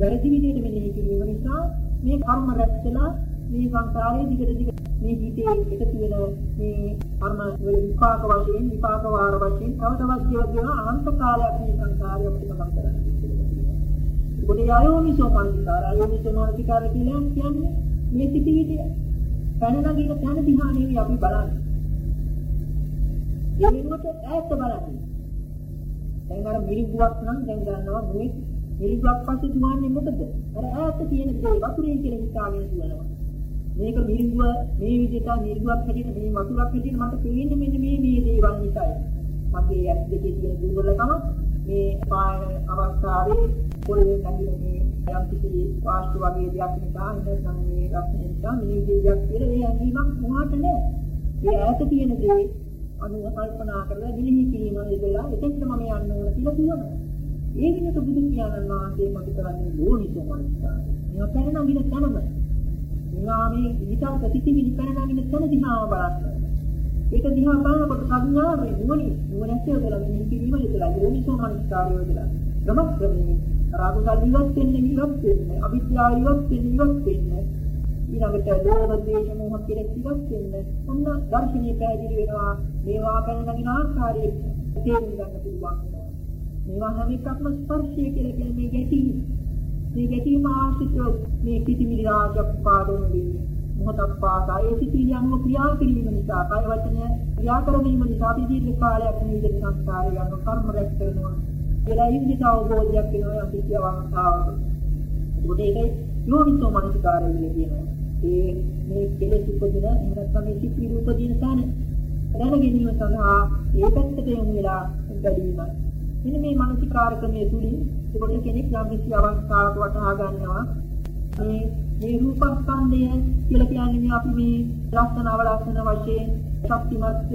වැරදි විදිහට මෙනෙහි කිරීම නිසා මේ කර්ම රැස් වෙලා මේ සංසාරයේ දිගට දිගට මේ ජීවිතයේ එකතු වෙන මේ කර්ම වල විපාක වශයෙන් විපාක වාර වශයෙන් තව තවත් ජීවිතය අනන්ත කාලයක් මේ සංසාරය අපිට ගමන් කරන්නේ. ඒකට අයෝනිසෝ මනසිකාර අයෝනිසෝ මනසිකාර කියලා කියන්නේ මේ සිටිවිද පැන නගින තැන දිහා නෙවෙයි අපි බලන්නේ. ඒ වෙනුවට ඈත බලන්න. දැන් අර මිරිඟුවක් නම් දැන් ගන්නවා මේ මිරිඟුවක් පස්සේ දුවන්නේ මොකද? අර ඈත තියෙන දේ වතුරේ කියලා හිතාගෙන දුවනවා. මේක මිරිඟුව මේ විදිහට මිරිඟුවක් හැටියට මේ වතුරක් හැටියට මට පේන්නේ මෙන්න මේ මේ දේවල් නිසායි. මගේ ඇස් දෙකේ තියෙන දුර්වලකම මේ පායන අවස්ථාවේ පොළවේ නැගින මේ යම් කිසි වාස්තු වගේ දෙයක් නිසා නැත්නම් මේ රස්නේ නිසා මේ දෙයක් කියලා ඒ ඇඟීමක් මොහාට නෑ. ඒ ඈත තියෙන දේ අනුව කල්පනා කරලා දිලිහි කිරීම ඉදලා එතෙන්ට මම යන්න ඕන කියලා කියනවා. ඒ විදිහට බුදු පියාණන් වහන්සේ මත කරන්නේ යෝනිසෝ මනසාරය. මේවා පැන නගින තැනම. මේවා මේ විතර්ක සිතිවිලි පැන නගින තැන දිහාම බලන්න. ඒක දිහා බලනකොට සංඥාවේ නුවණින් නුවණැස් යොදලා මෙහි කිරීම යොදලා යෝනිසෝමනස්කාරය යොදලා ක්‍රමක්‍රමයෙන් රාගසල් ඉවත් වෙන්නේ ඉවත් වෙන්නේ අවිද්‍යාව ඉවත් වෙන්නේ ඉවත් වෙන්නේ ඊළඟට ලෝභ ද්වේෂ මෝහ කියලා ඉවත් වෙන්නේ ඔන්න දර්ශනීය පැහැදිලි වෙනවා මේවා පැන නගින ආකාරයේ තේරුම් ගන්න පුළුවන් මේවා හැම එකක්ම ස්පර්ශය කියලා කියන්නේ මේ ගැටීම. මේ ගැටීම ආශ්‍රිතව මේ පිටිමිලි රාජ්‍ය පාදෝන වෙන්නේ. මොහොතක් පාසා ඒ සිතිවිලි අනුව ක්‍රියා කිරීම නිසා කය වචනය ක්‍රියා කරවීම නිසා අපි දීර්ඝ කාලයක් මේ විදිහට සංස්කාරය යන කර්ම රැස් කරනවා කියලා ඉන්දිත අවබෝධයක් වෙනවා අපි කිය අවස්ථාවක. ඒකට ඒකයි යෝනිසෝ මනසිකාරය කියලා කියනවා. ඒ මේ කෙලෙස් උපදින එහෙම නැත්නම් මේ සිතිවිලි උපදින තැන දැන ගැනීම සඳහා ඒ පැත්තට යොමු වෙලා බැලීම. මෙන්න මේ මානසිකාරකමේ තුලින් ඒකට කෙනෙක් යම් කිසි අවස්ථාවක වටහා ගන්නවා මේ මේ රූපස්කන්ධය කියලා කියන්නේ මේ අපි මේ ලක්ෂණ අවලක්ෂණ වශයෙන් ශක්තිමත්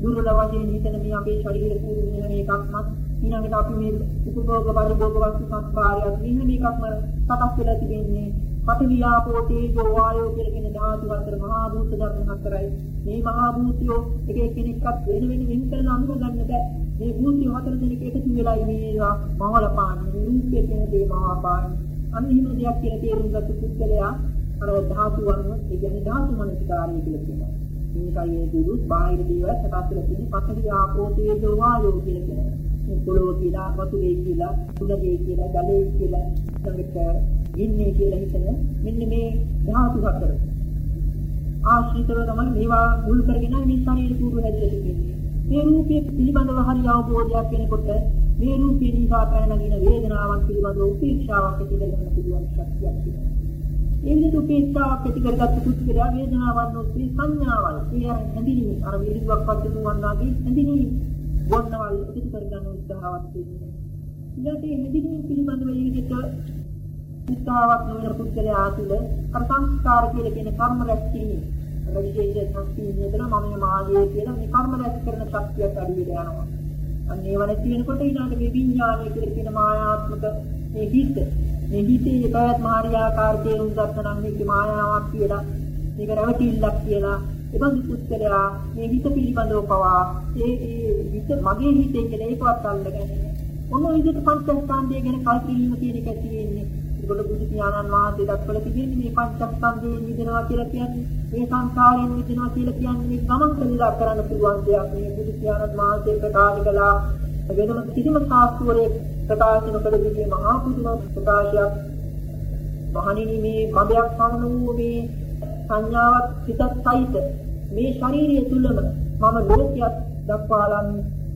දුර්වල වශයෙන් හිතන මේ අපේ ශරීර පුරුණ වෙන එකක්ම ඊළඟට අපි මේ උපභෝග පරිභෝග වස්තු සංස්කාරයක් මෙන්න මේකක්ම සකස් වෙලා තිබෙන්නේ පඨවි ආපෝ තේජෝ වායෝ කියලා කියන ධාතු හතර මහා භූත ධර්ම හතරයි මේ මහා භූතියෝ එක එක්කෙනෙක්වත් වෙන වෙන වෙන කරලා අඳුර ගන්න බෑ මේ භූතිය හතර දෙනෙක් එකතු වෙලා මේවා මහල පාන්නේ රූපයේ කියන දේ මහා පාන්නේ අන්න එහෙම දෙයක් කියලා තේරුම් ගත්ත පුද්ගලයා අර ධාතු වර්ණ ඒ කියන්නේ ධාතු මනස්කාරය කියලා කියනවා. මේකයි ඒ දුරු බාහිර දේවල් සකස් වෙලා තියෙන පඨවි ආපෝ තේජෝ වායෝ කියලා කියනවා. මේ පොළොව කියලා, වතුරේ කියලා, උඩගේ කියලා, ජලයේ කියලා, ළඟට ඉන්නේ කියලා හිතන මෙන්න මේ ධාතු හතර. ආශ්‍රිතව තමයි මේවා මුල් කරගෙන මේ ශරීර පුරු හැදෙලා තිබෙන්නේ. මේ රූපයේ පිළිබඳව හරි අවබෝධයක් වෙනකොට මේ රූපේ නිසා පැන නගින වේදනාවන් පිළිබඳව උපේක්ෂාවක් ඇති කරගන්න පුළුවන් ශක්තියක් තියෙනවා. ඒ විදිහට උපේක්ෂාවක් ඇති කරගත්තු පුද්ගලයා වේදනාවන් ඔස්සේ සංඥාවල් ඒ අර හැඳිනීම අර වේදිකාවක් පස්සේ වන්නාගේ හැඳිනීම වන්නවල් ඇති කරගන්න උත්සාහවත් වෙන්නේ. ඊට ඒ හැඳිනීම පිළිබඳව මේ විදිහට උත්සාහවත් නොවන පුද්ගලයා තුළ අර සංස්කාර කියලා කියන කර්ම රැස් කිරීම අර විශේෂ ශක්තිය නේදලා මම මාගේ කියලා මේ කර්ම රැස් කරන ශක්තියක් අඩු වෙලා යනවා. අන්න ඒව නැති වෙනකොට ඊළඟට මේ විඥානය කියලා කියන මායාත්මක මේ හිත. මේ හිතේ පැවැත්ම හරියාකාර තේරුම් ගන්න නම් මේක මායාවක් කියලා මේක රැවටිල්ලක් කියලා එබඳු පුත්‍රයා මේ හිත පිළිබඳව පවා ඒ ඒ හිත මගේ හිතේ කියලා ඒකවත් අල්ලගෙන ඔන්න විදිහට පංචස්කන්ධය ගැන කල්පීම කියන එක තියෙන්නේ ඒකට බුදු පියාණන් වහන්සේ දක්වලා තිබෙන්නේ මේ පංචස්කන්ධයෙන් මිදෙනවා කියලා කියන්නේ මේ සංසාරයෙන් මිදෙනවා කියලා කියන්නේ මේ ගමන් කළා කරන්න පුළුවන් දෙයක් මේ බුදු පියාණන් වහන්සේ ප්‍රකාශ කළා. වෙනම කිසිම ශාස්ත්‍රයේ ප්‍රකාශ නොකළ විදිහේ මහා පුදුම ප්‍රකාශයක්. මහණෙනි මේ මදයක් පමණ වූ මේ සංඥාවක් හිතත් සහිත මේ ශාරීරිය තුලම මම ලෝකයක් දක්වාලම්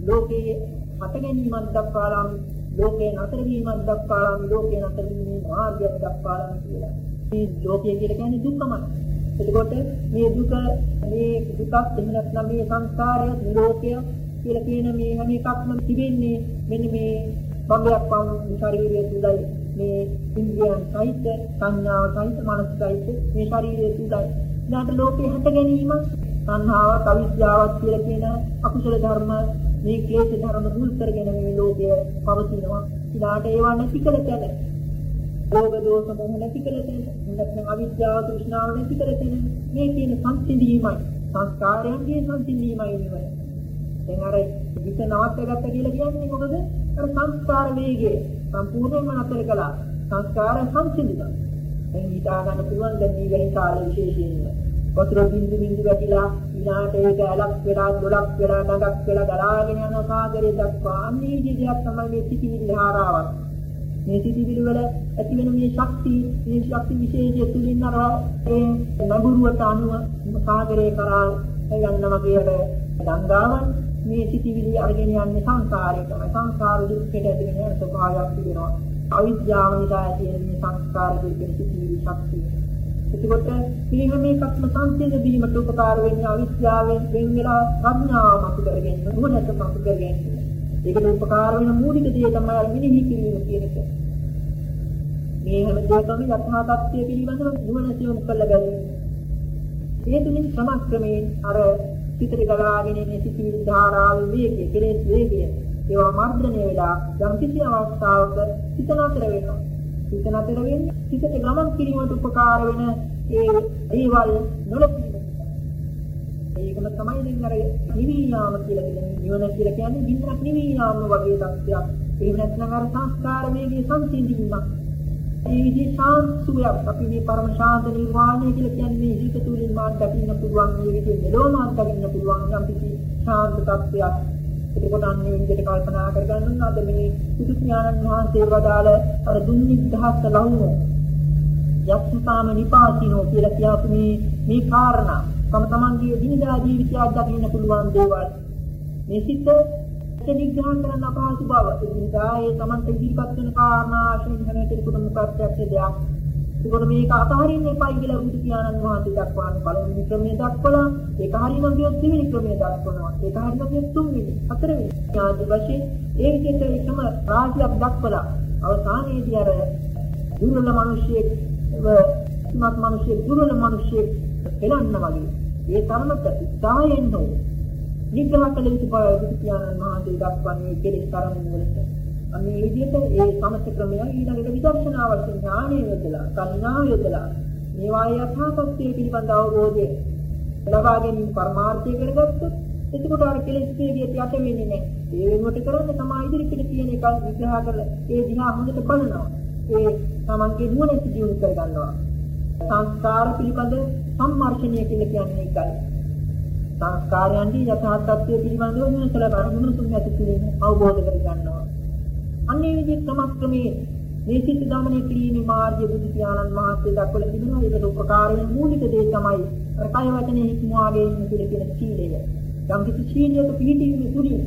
ලෝකයේ හට ගැනීමක් දක්වාලම් ලෝකේ නතර වීමක් දක්වාලම් ලෝකේ නතර වීමේ මාර්ගයක් දක්වාලම් කියලා. මේ ලෝකය කියලා කියන්නේ දුකමයි. එතකොට මේ දුක මේ දුකක් එහෙම නැත්නම් මේ සංස්කාරය නිරෝධය කියලා කියන මේ හැම එකක්ම තිබෙන්නේ මෙන්න මේ භවයක් වුණු ශරීරය තුලයි මේ ඉන්ද්‍රියන් සහිත සංඥාව සහිත මනස සහිත මේ ශරීරය තුලයි. ඊට ලෝකේ හට ගැනීම සංහාව කවිද්‍යාවක් කියලා කියන අකුසල ධර්ම මේ ක්ලේශ ධර්ම මුල් කරගෙන මේ ලෝකය පවතිනවා. ඊළාට ඒවා නැති කළ තැන රෝග දෝෂ මොහ නැති කළ තැන නැත්නම් අවිද්‍යාව තෘෂ්ණාව නැති කළ තැන මේ කියන සංසිඳීමයි සංස්කාරයන්ගේ සංසිඳීමයි නිවන. දැන් අර විත නවත්තගත්ත කියලා කියන්නේ මොකද? අර සංස්කාර වේගය සම්පූර්ණයෙන්ම නතර කළා. සංස්කාර සංසිඳුණා. දැන් හිතා ගන්න පුළුවන් දැන් මේ වෙන කාල විශේෂයෙන්ම වතුර බින්දු බින්දු වැටිලා ඊළාට ඒක ඇලක් වෙලා දොලක් වෙලා නගක් වෙලා ගලාගෙන යන සාගරය දක්වා අන්නේ විදිහක් තමයි මේ සිතිවිලි ධාරාවක්. මේ සිතිවිලි වල ඇති වෙන මේ ශක්තිය, මේ ශක්ති විශේෂය තුලින් අර ඒ නඹුරුවට අනුව සාගරේ කරා යන්න වගේට ගංගාවන් මේ සිතිවිලි අරගෙන යන්නේ සංසාරේ තමයි. සංසාර දුක්ඛයට ඇතිවෙන ස්වභාවයක් තිබෙනවා. අවිද්‍යාව නිසා ඇති වෙන මේ සංස්කාර දුක්ඛ සිතිවිලි ශක්තිය. එතකොට මේ හැම එකක්ම සංසිඳ වීමට උපකාර වෙන්නේ අවිද්‍යාවෙන් වෙන් වෙලා ප්‍රඥාව මත කරගෙන නුවණට මත කරගෙන. ඒකට උපකාර වෙන මූලික දේ තමයි අර මිනිහි කිරීම කියන එක. මේ හැම දෙයකම යථා තත්ත්වය පිළිබඳව නුවණ සියුම් කළ බැලීම. ඒ තුලින් සමක්‍රමයෙන් අර පිටර ගලාගෙන එන සිතිවිලි ධාරාවේ වේගය, කෙලෙස් වේගය ඒවා මර්ධනය වෙලා යම් කිසි අවස්ථාවක හිත නතර වෙනවා. හිත නතර වෙන්නේ හිතට ගමන් කිරීමට උපකාර වෙන ඒ දේවල් නොලපීම ඒකම තමයි දැන් අර නිවියාම කියලා කියන්නේ නිවන කියලා කියන්නේ බින්දක් නිවියාම වගේ තත්ත්වයක්. එහෙම නැත්නම් අර සංස්කාර වේගයේ සංසිඳීමක්. ඒ විදිහේ ශාන්ත සුවයක් අපි මේ පරම ශාන්ත නිර්වාණය කියලා කියන්නේ හිත තුලින් මාත් දකින්න පුළුවන් මේ විදිහේ මෙලොවමාත් දකින්න පුළුවන් යම් කිසි ශාන්ත තත්ත්වයක්. එතකොට අන්නේ විදිහට කල්පනා කරගන්න. අද මේ සුදු ඥානන් වහන්සේ වදාළ අර දුන්නිද්ධහත් ලහුණු යක්ෂතාම නිපාතිනෝ කියලා කියපු මේ මේ කාරණා. තම තමන්ගේ දිනදා ජීවිතය අත්දකින්න පුළුවන් දේවල්. මේ සිත් නිග්‍රහ කරන්න අපහසු බව. දිනදා ඒ තමන්ට ඉදිරිපත් වෙන කාරණා ආශ්‍රයෙන් කරන කෙනෙකුට ප්‍රත්‍යක්ෂ දෙයක් ඒකට මේක අතහරින්න එපයි කියලා බුදු පියාණන් වහන්සේ දක්වන්නේ පළවෙනි ක්‍රමයේ දක්වලා ඒක හරියම ගියොත් දෙවෙනි ක්‍රමයේ දක්වනවා. ඒක හරියම ගියොත් තුන්වෙනි හතරවෙනි. ආදි වශයෙන් ඒ විදිහට එකම රාජ්‍යයක් දක්වලා අවසානයේදී අර දුර්වල මිනිසෙක් ඉස්මත් මිනිසෙක් දුර්වල මිනිසෙක් එළන්න වගේ ඒ තරමට උත්සාහයෙන් හෝ නිග්‍රහ කළ යුතු බව බුදු පියාණන් වහන්සේ දක්වන්නේ කෙලෙස් තරමින් වලට. අනේ මේ විදිහට ඒ සමස්ත ක්‍රමය ඊළඟට විදර්ශනා වශයෙන් ඥානය යොදලා, කල්නාව යොදලා මේවායේ යථාර්ථය පිළිබඳ අවබෝධය ලබා ගැනීම පරමාර්ථය කරගත්තොත් එතකොට අර කෙලෙස් පිළිගියට යට වෙන්නේ නැහැ. ඒ වෙනුවට කරන්නේ තමයි ඉදිරියට තියෙන එක විග්‍රහ කරලා ඒ දිහා හොඳට බලනවා. ඒ තමන්ගේ නුවණ සිදුවු කරගන්නවා. සංස්කාර පිළිබඳ සම්මර්ෂණය කියලා කියන්නේ ඒකයි. සංස්කාරයන්ගේ යථා තත්ත්වය පිළිබඳව මොනසල බණුනුසුන් ඇති තුලින් අවබෝධ කර ගන්නවා. අන්නේ විදිහට ක්‍රමක්‍රමයේ මේ සිත් දමනය කිරීමේ මාර්ගය බුදු පියාණන් වහන්සේ දක්වලා තිබෙනවා. ඒකට උපකාර වෙන මූලික දේ තමයි අර කය වචනේ හික්මවාගේ ඉන්න කියලා කියන සීලය. යම් කිසි සීලයක පිළිපීමේ තුලින්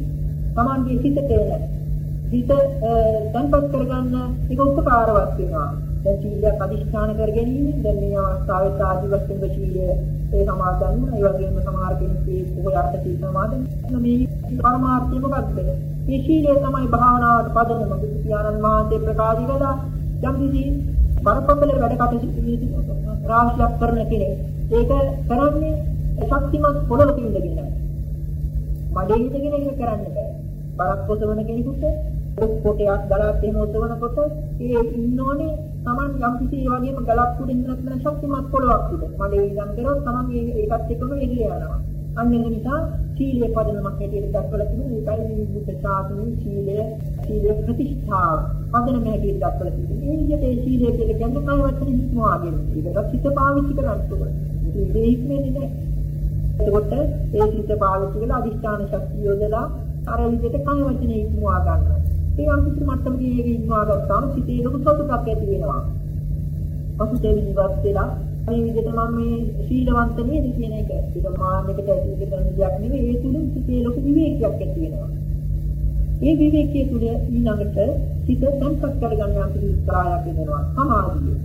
Tamange සිතට හිත තන්පත් කරගන්න ඒක උපකාරවත් වෙනවා. දැන් සීලයක් අදිෂ්ඨාන කර ගැනීම දැන් මේ අවස්ථාවේ ආදි වශයෙන් සීලය ඒ සමාදන් ඒ වගේම සමහර කෙනෙක් මේ පොහොය අර්ථ සීල සමාදන් මේ පරමාර්ථය මොකක්ද මේ සීලය තමයි භාවනාවට පදනම. බුදු පියාණන් වහන්සේ ප්‍රකාශ කළා යම් කිසි බරපතල වැඩ කටයුතු රාශියක් කරන කෙනෙක් ඒක කරන්නේ ශක්තිමත් පොළොවක ඉඳගෙන මඩේ ඉඳගෙන ඒක කරන්න බෑ. බරක් කොසවන කෙනෙකුට කොටයක් ගලක් එහෙම ඔසවනකොට ඒ ඉන්නෝනේ Taman යම් කිසි ඒ වගේම ගලක් උඩින් නැත්නම් ශක්තිමත් පොළොවක් උඩ. මඩේ ඉඳන් කරොත් Taman ඒකත් එක්කම එළිය යනවා. අන්න ඒ නිසා සීලයේ පදනමක් හැටියට දක්වලා තිබුණේ ඒකයි මේ බුද්ධ ශාසනයේ සීලය සීලේ ප්‍රතිෂ්ඨාව පදනම හැටියට දක්වලා තිබුණේ. මේ විදිහට ඒ සීලය කියලා කියන්නේ කය වචන හික්මවාගෙන. ඒකට හිත පාවිච්චි කරන්න ඕනේ. ඉතින් ඒක හික්මෙන්නේ නැහැ. එතකොට ඒ හිත පාවිච්චි කරලා අදිෂ්ඨාන ශක්තිය යොදලා අර විදිහට කය වචනේ හික්මවා ගන්නවා. ඒ අන්තිම මට්ටමේ ඒක ඉන්නවා ගත්තාම සිතේ ලොකු සතුටක් ඇති වෙනවා. පසුතැවිලි ඉවත් වෙලා මේ විදිහට මම මේ සීලවන්ත නේද කියන එක ඒක මාන්නයකට ඇතුළේ කරන දෙයක් නෙවෙයි ඒ තුලින් සිතේ ලොකු විවේකයක් ඇති වෙනවා. ඒ විවේකයේ තුල ඊළඟට සිත සංකප්ප කරගන්න යම් උත්සාහයක් වෙනවා සමාධිය.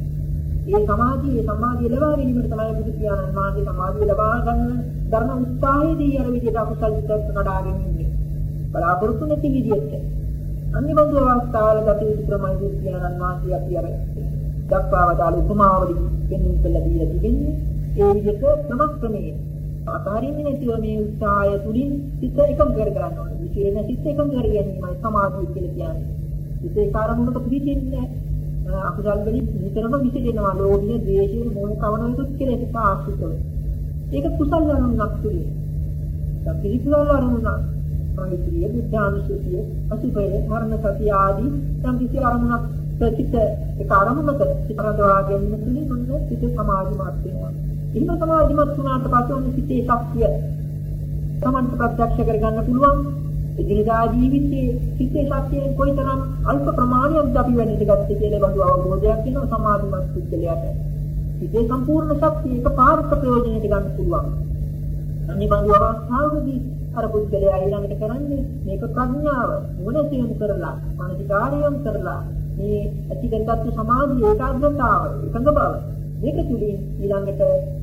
ඒ සමාධිය ඒ සමාධිය ලබා ගැනීමට තමයි බුදු පියාණන් වහන්සේ සමාධිය ලබා ගන්න ධර්ම උත්සාහයේදී අර විදිහට අකුසල් සිතක් කඩාගෙන ඉන්නේ. බලාපොරොත්තු නැති විදිහට අනිබඳු අවස්ථාවල ගත යුතු ක්‍රමයි කියනන් වාසිය අපි අර දක්වා වදාළ උපමාවලින් පෙන්වන්න කළ දීලා තිබෙන්නේ ඒ විදිහට ක්‍රමක්‍රමයේ අතහරින්නේ නැතිව මේ උත්සාහය තුලින් සිත එකම කර ගන්න ඕනේ. විශේෂයෙන් සිත එකම කර ගැනීමයි සමාධිය කියලා කියන්නේ. සිතේ කාරණුක පිළිදෙන්නේ අකුසල් වලින් නිතරම විසිරෙනවා. ලෝභය, ද්වේෂය, මොහ කවනකුත් කියලා ඒක ආශ්‍රිතව. ඒක කුසල අරුණක් තුලින්. සම්පිරිසුල අරුණක් මෛත්‍රිය, බුද්ධානුස්සතිය, අසුභය, මරණ සතිය ආදී සම්පිති අරමුණක් ප්‍රතිත ඒක අරමුණක සිතරදවා ගැනීම තුළින් මොන සිත සමාධිමත් වෙනවා. එහෙම සමාධිමත් වුණාට පස්සේ ඔන්න සිතේ ශක්තිය තමන්ට ප්‍රත්‍යක්ෂ කරගන්න පුළුවන්. එදිනදා ජීවිතයේ සිතේ ශක්තිය කොයිතරම් අල්ප ප්‍රමාණයක්ද අපි වෙන්නේ ගත්තේ කියලා බඳු අවබෝධයක් වෙනවා සමාධිමත් පුද්ගලයාට. සිතේ සම්පූර්ණ ශක්තිය එක පාරක ප්‍රයෝජනයට ගන්න පුළුවන්. අනිබඳු අවස්ථාවකදී අර පුද්ගලයා ඊළඟට කරන්නේ මේක ප්‍රඥාව. මොනසියුම් කරලා මානසිකාරියම් කරලා මේ ඇතිකරගත්තු සමාධිය ඒකාග්‍රතාව එකඟ බව. මේක තුලින් ඊළඟට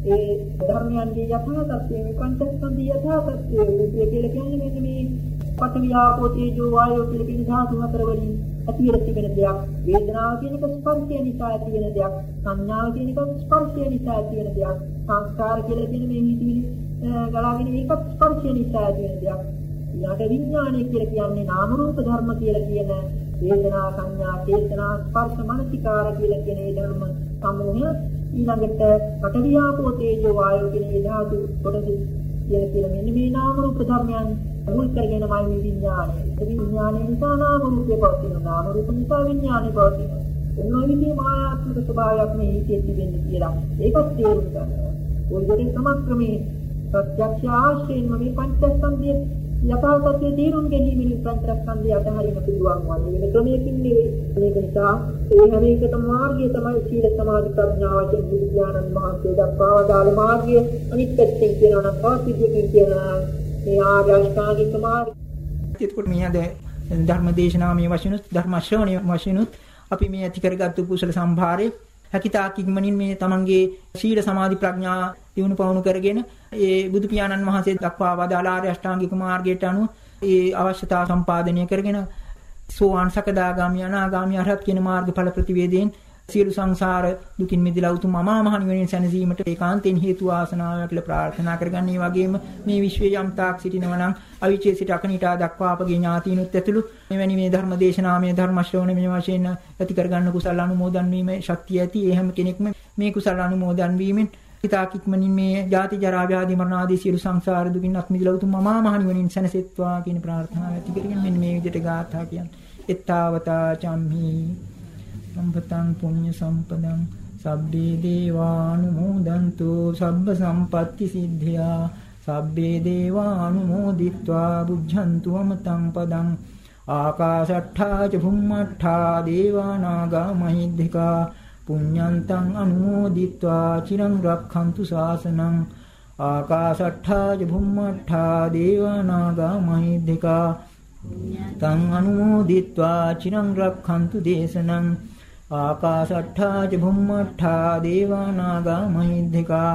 ඒ ධර්මයන්ගේ යථා තත්ත්වය මේ පංචස්කන්ධය යථා තත්ත්වය රූපය කියලා කියන්නේ මෙන්න මේ පඨවියාපෝ තේජෝ වායෝ කියලා කියන ධාතු හතර වලින් ඇති වෙලා තිබෙන දෙයක් වේදනාව කියන එක ස්පර්ශය නිසා ඇති වෙන දෙයක් සංඥාව කියන එක ස්පර්ශය නිසා ඇති වෙන දෙයක් සංස්කාර කියලා කියන මේ හිතවිලි ගලාගෙන ඒකත් ස්පර්ශය නිසා ඇති වෙන දෙයක්. ඊළඟ විඥානය කියලා කියන්නේ නාම රූප ධර්ම කියලා කියන වේදනා සංඥා චේතනා ස්පර්ශ මනසිකාර කියලා කියන මේ ධර්ම සමූහය ඊළඟට පඨවියාපෝ තේජෝ වායෝ කියන මේ ධාතු කොටස කියලා කියන මෙන්න මේ නාම රූප ධර්මයන් මුල් කරගෙනමයි මේ විඥානය. ඒ විඥානය නිසා නාම රූපේ පවතින නාම රූප නිසා විඥානය පවතින. එන්නෝ විදිහේ මායාත්මක ස්වභාවයක් මේ හිතේ තිබෙන්නේ කියලා. ඒකත් තේරුම් ගන්නවා. ওই විදිහේ සමක්‍රමේ ප්‍රත්‍යක්ෂ ආශ්‍රයෙන් මේ පංචස්කන්ධය යථා තත්ත්වයේ තේරුම් ගැනීමෙන් පංචස්කන්ධය අතහරින්න පුළුවන් වන්නේ වෙන ක්‍රමයකින් නෙවෙයි. මේක නිසා ඒ හැම එකටම මාර්ගය තමයි සීල සමාධි ප්‍රඥා වශයෙන් බුදු ඥානන් මහත්ය දක්වා දාල මාර්ගය අනිත් පැත්තෙන් කියනවා නම් පාසිද්ධියකින් කියනවා මේ ආර්ය අෂ්ටාංගික මාර්ගය. එතකොට මේ අද ධර්ම දේශනාව මේ වශයෙන් ධර්ම ශ්‍රවණය වශයෙන් අපි මේ ඇති කරගත්තු කුසල සම්භාරයේ හැකිතාක් ඉක්මනින් මේ තමන්ගේ සීල සමාධි ප්‍රඥා දිනු පවණු කරගෙන ඒ බුදු පියාණන් වහන්සේ දක්වා වදාළ ආර්ය අෂ්ටාංගික මාර්ගයට අනුව ඒ අවශ්‍යතා සම්පාදනය කරගෙන සෝවාන් සකදාගාමි අනාගාමි අරහත් කියන මාර්ගඵල ප්‍රතිවේදයෙන් සියලු සංසාර දුකින් මිදලා උතුම් අමා මහ නිවනින් සැනසීමට ඒකාන්තයෙන් හේතු ආසනාවක් කියලා ප්‍රාර්ථනා කරගන්න. ඒ වගේම මේ විශ්වයේ යම් තාක් සිටිනවා නම් අවිචේ සිට අකනිටා දක්වා අපගේ ඥාතීනුත් ඇතුළු මෙවැනි මේ ධර්ම දේශනාමය ධර්ම ශ්‍රවණ මේ වශයෙන් ඇති කරගන්න කුසල අනුමෝදන් වීමේ ශක්තිය ඇති. ඒ හැම කෙනෙක්ම මේ කුසල අනුමෝදන් වීමෙන් හිතාක් ඉක්මනින් මේ ජාති ජරා ව්‍යාධි මරණ ආදී සියලු සංසාර දුකින් අත් මිදලා උතුම් අමා මහ නිවනින් සැනසෙත්වා කියන ප්‍රාර්ථනාව ඇති කරගෙන මෙන්න මේ විදිහට ගාථා කියන්නේ. එත්තාවතා චම්හි සම්පතං පුඤ්ඤ සම්පදං සබ්බේ දේවානුමෝදන්තු සබ්බ සම්පatti සිද්ධියා. සබ්බේ දේවානුමෝදිත්වා බුද්ධන්තු අමතං පදං. ආකාශට්ඨා ච භුම්මට්ඨා දේවානාගා මහිද්దికා. පුඤ්ඤන්තං අනුමෝදිත්වා චිරං රක්ඛන්තු ශාසනං. ආකාශට්ඨා ච භුම්මට්ඨා දේවානාගා මහිද්దికා. තං අනුමෝදිත්වා චිරං රක්ඛන්තු දේශනං. ආකාශට්ඨා ච භුම්මට්ඨා දේවානාගා මහිද්దికා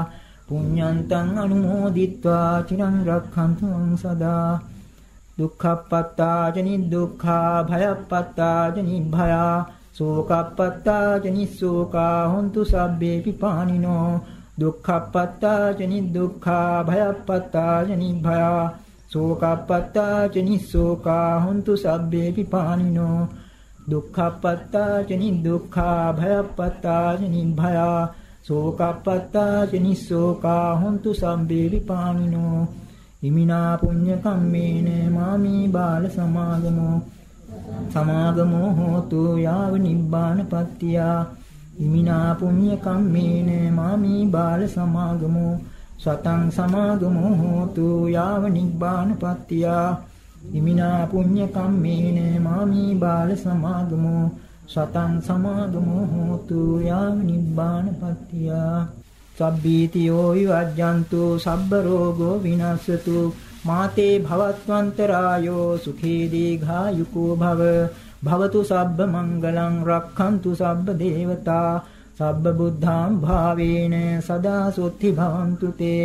පුඤ්ඤන්තං අනුමෝදිත්වා චිරං රක්ඛන්තු සදා දුක්ඛප්පත්තා ච නිදුක්ඛා භයප්පත්තා ච නිභයා සෝකප්පත්තා ච නිස්සෝකා හොන්තු සබ්බේ පිපානිනෝ දුක්ඛප්පත්තා ච නිදුක්ඛා භයප්පත්තා ච නිභයා සෝකප්පත්තා ච නිස්සෝකා හොන්තු සබ්බේ පිපානිනෝ දුක්ඛප්පත්තා ච නිදුක්ඛා භයප්පත්තා ච නිභයා සෝකප්පත්තා ච නිස්සෝකා හොන්තු සම්බේ විපානිනෝ ඉමිනා පුඤ්ඤ කම්මේන මාමි බාල සමාගමෝ. සමාගමෝ හෝතු යාව නිබ්බානපත්තියා ඉමිනා පුඤ්ඤ කම්මේන මාමි බාල සමාගමෝ. සතං සමාගමෝ හෝතු යාව නිබ්බානපත්තියා ඉමිනා පුඤ්ඤ කම්මේන මාමි බාල සමාගමෝ සතං සමාගමෝ හෝතු යාව නිබ්බානපත්තියා සබ්බීතියෝ විවජ්ජන්තු සබ්බ රෝගෝ විනස්සතු මාතේ භවත්වන්තරායෝ සුඛී දීඝායුකෝ භව. භවතු සබ්බ මංගලං රක්ඛන්තු සබ්බ දේවතා. සබ්බ බුද්ධාම් භාවේන සදා සොත්ති භවන්තු තේ.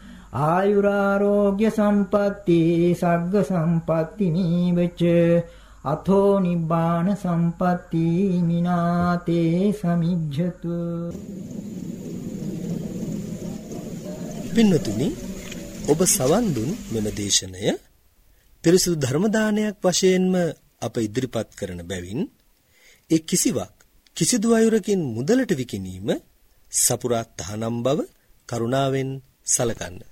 ආයුරාෝග්‍ය සම්පatti සග්ග සම්පatti නීවච අතෝ නිබ්බාන සම්පatti මිනාතේ සමිජ්ජතු. පින්නතුනි ඔබ සවන් දුන් මෙම දේශනය. පිරිසුදු ධර්ම දානයක් වශයෙන්ම අප ඉදිරිපත් කරන බැවින් ඒ කිසිවක් කිසිදු අයුරකින් මුදලට විකිණීම සපුරා තහනම් බව කරුණාවෙන් සලකන්න.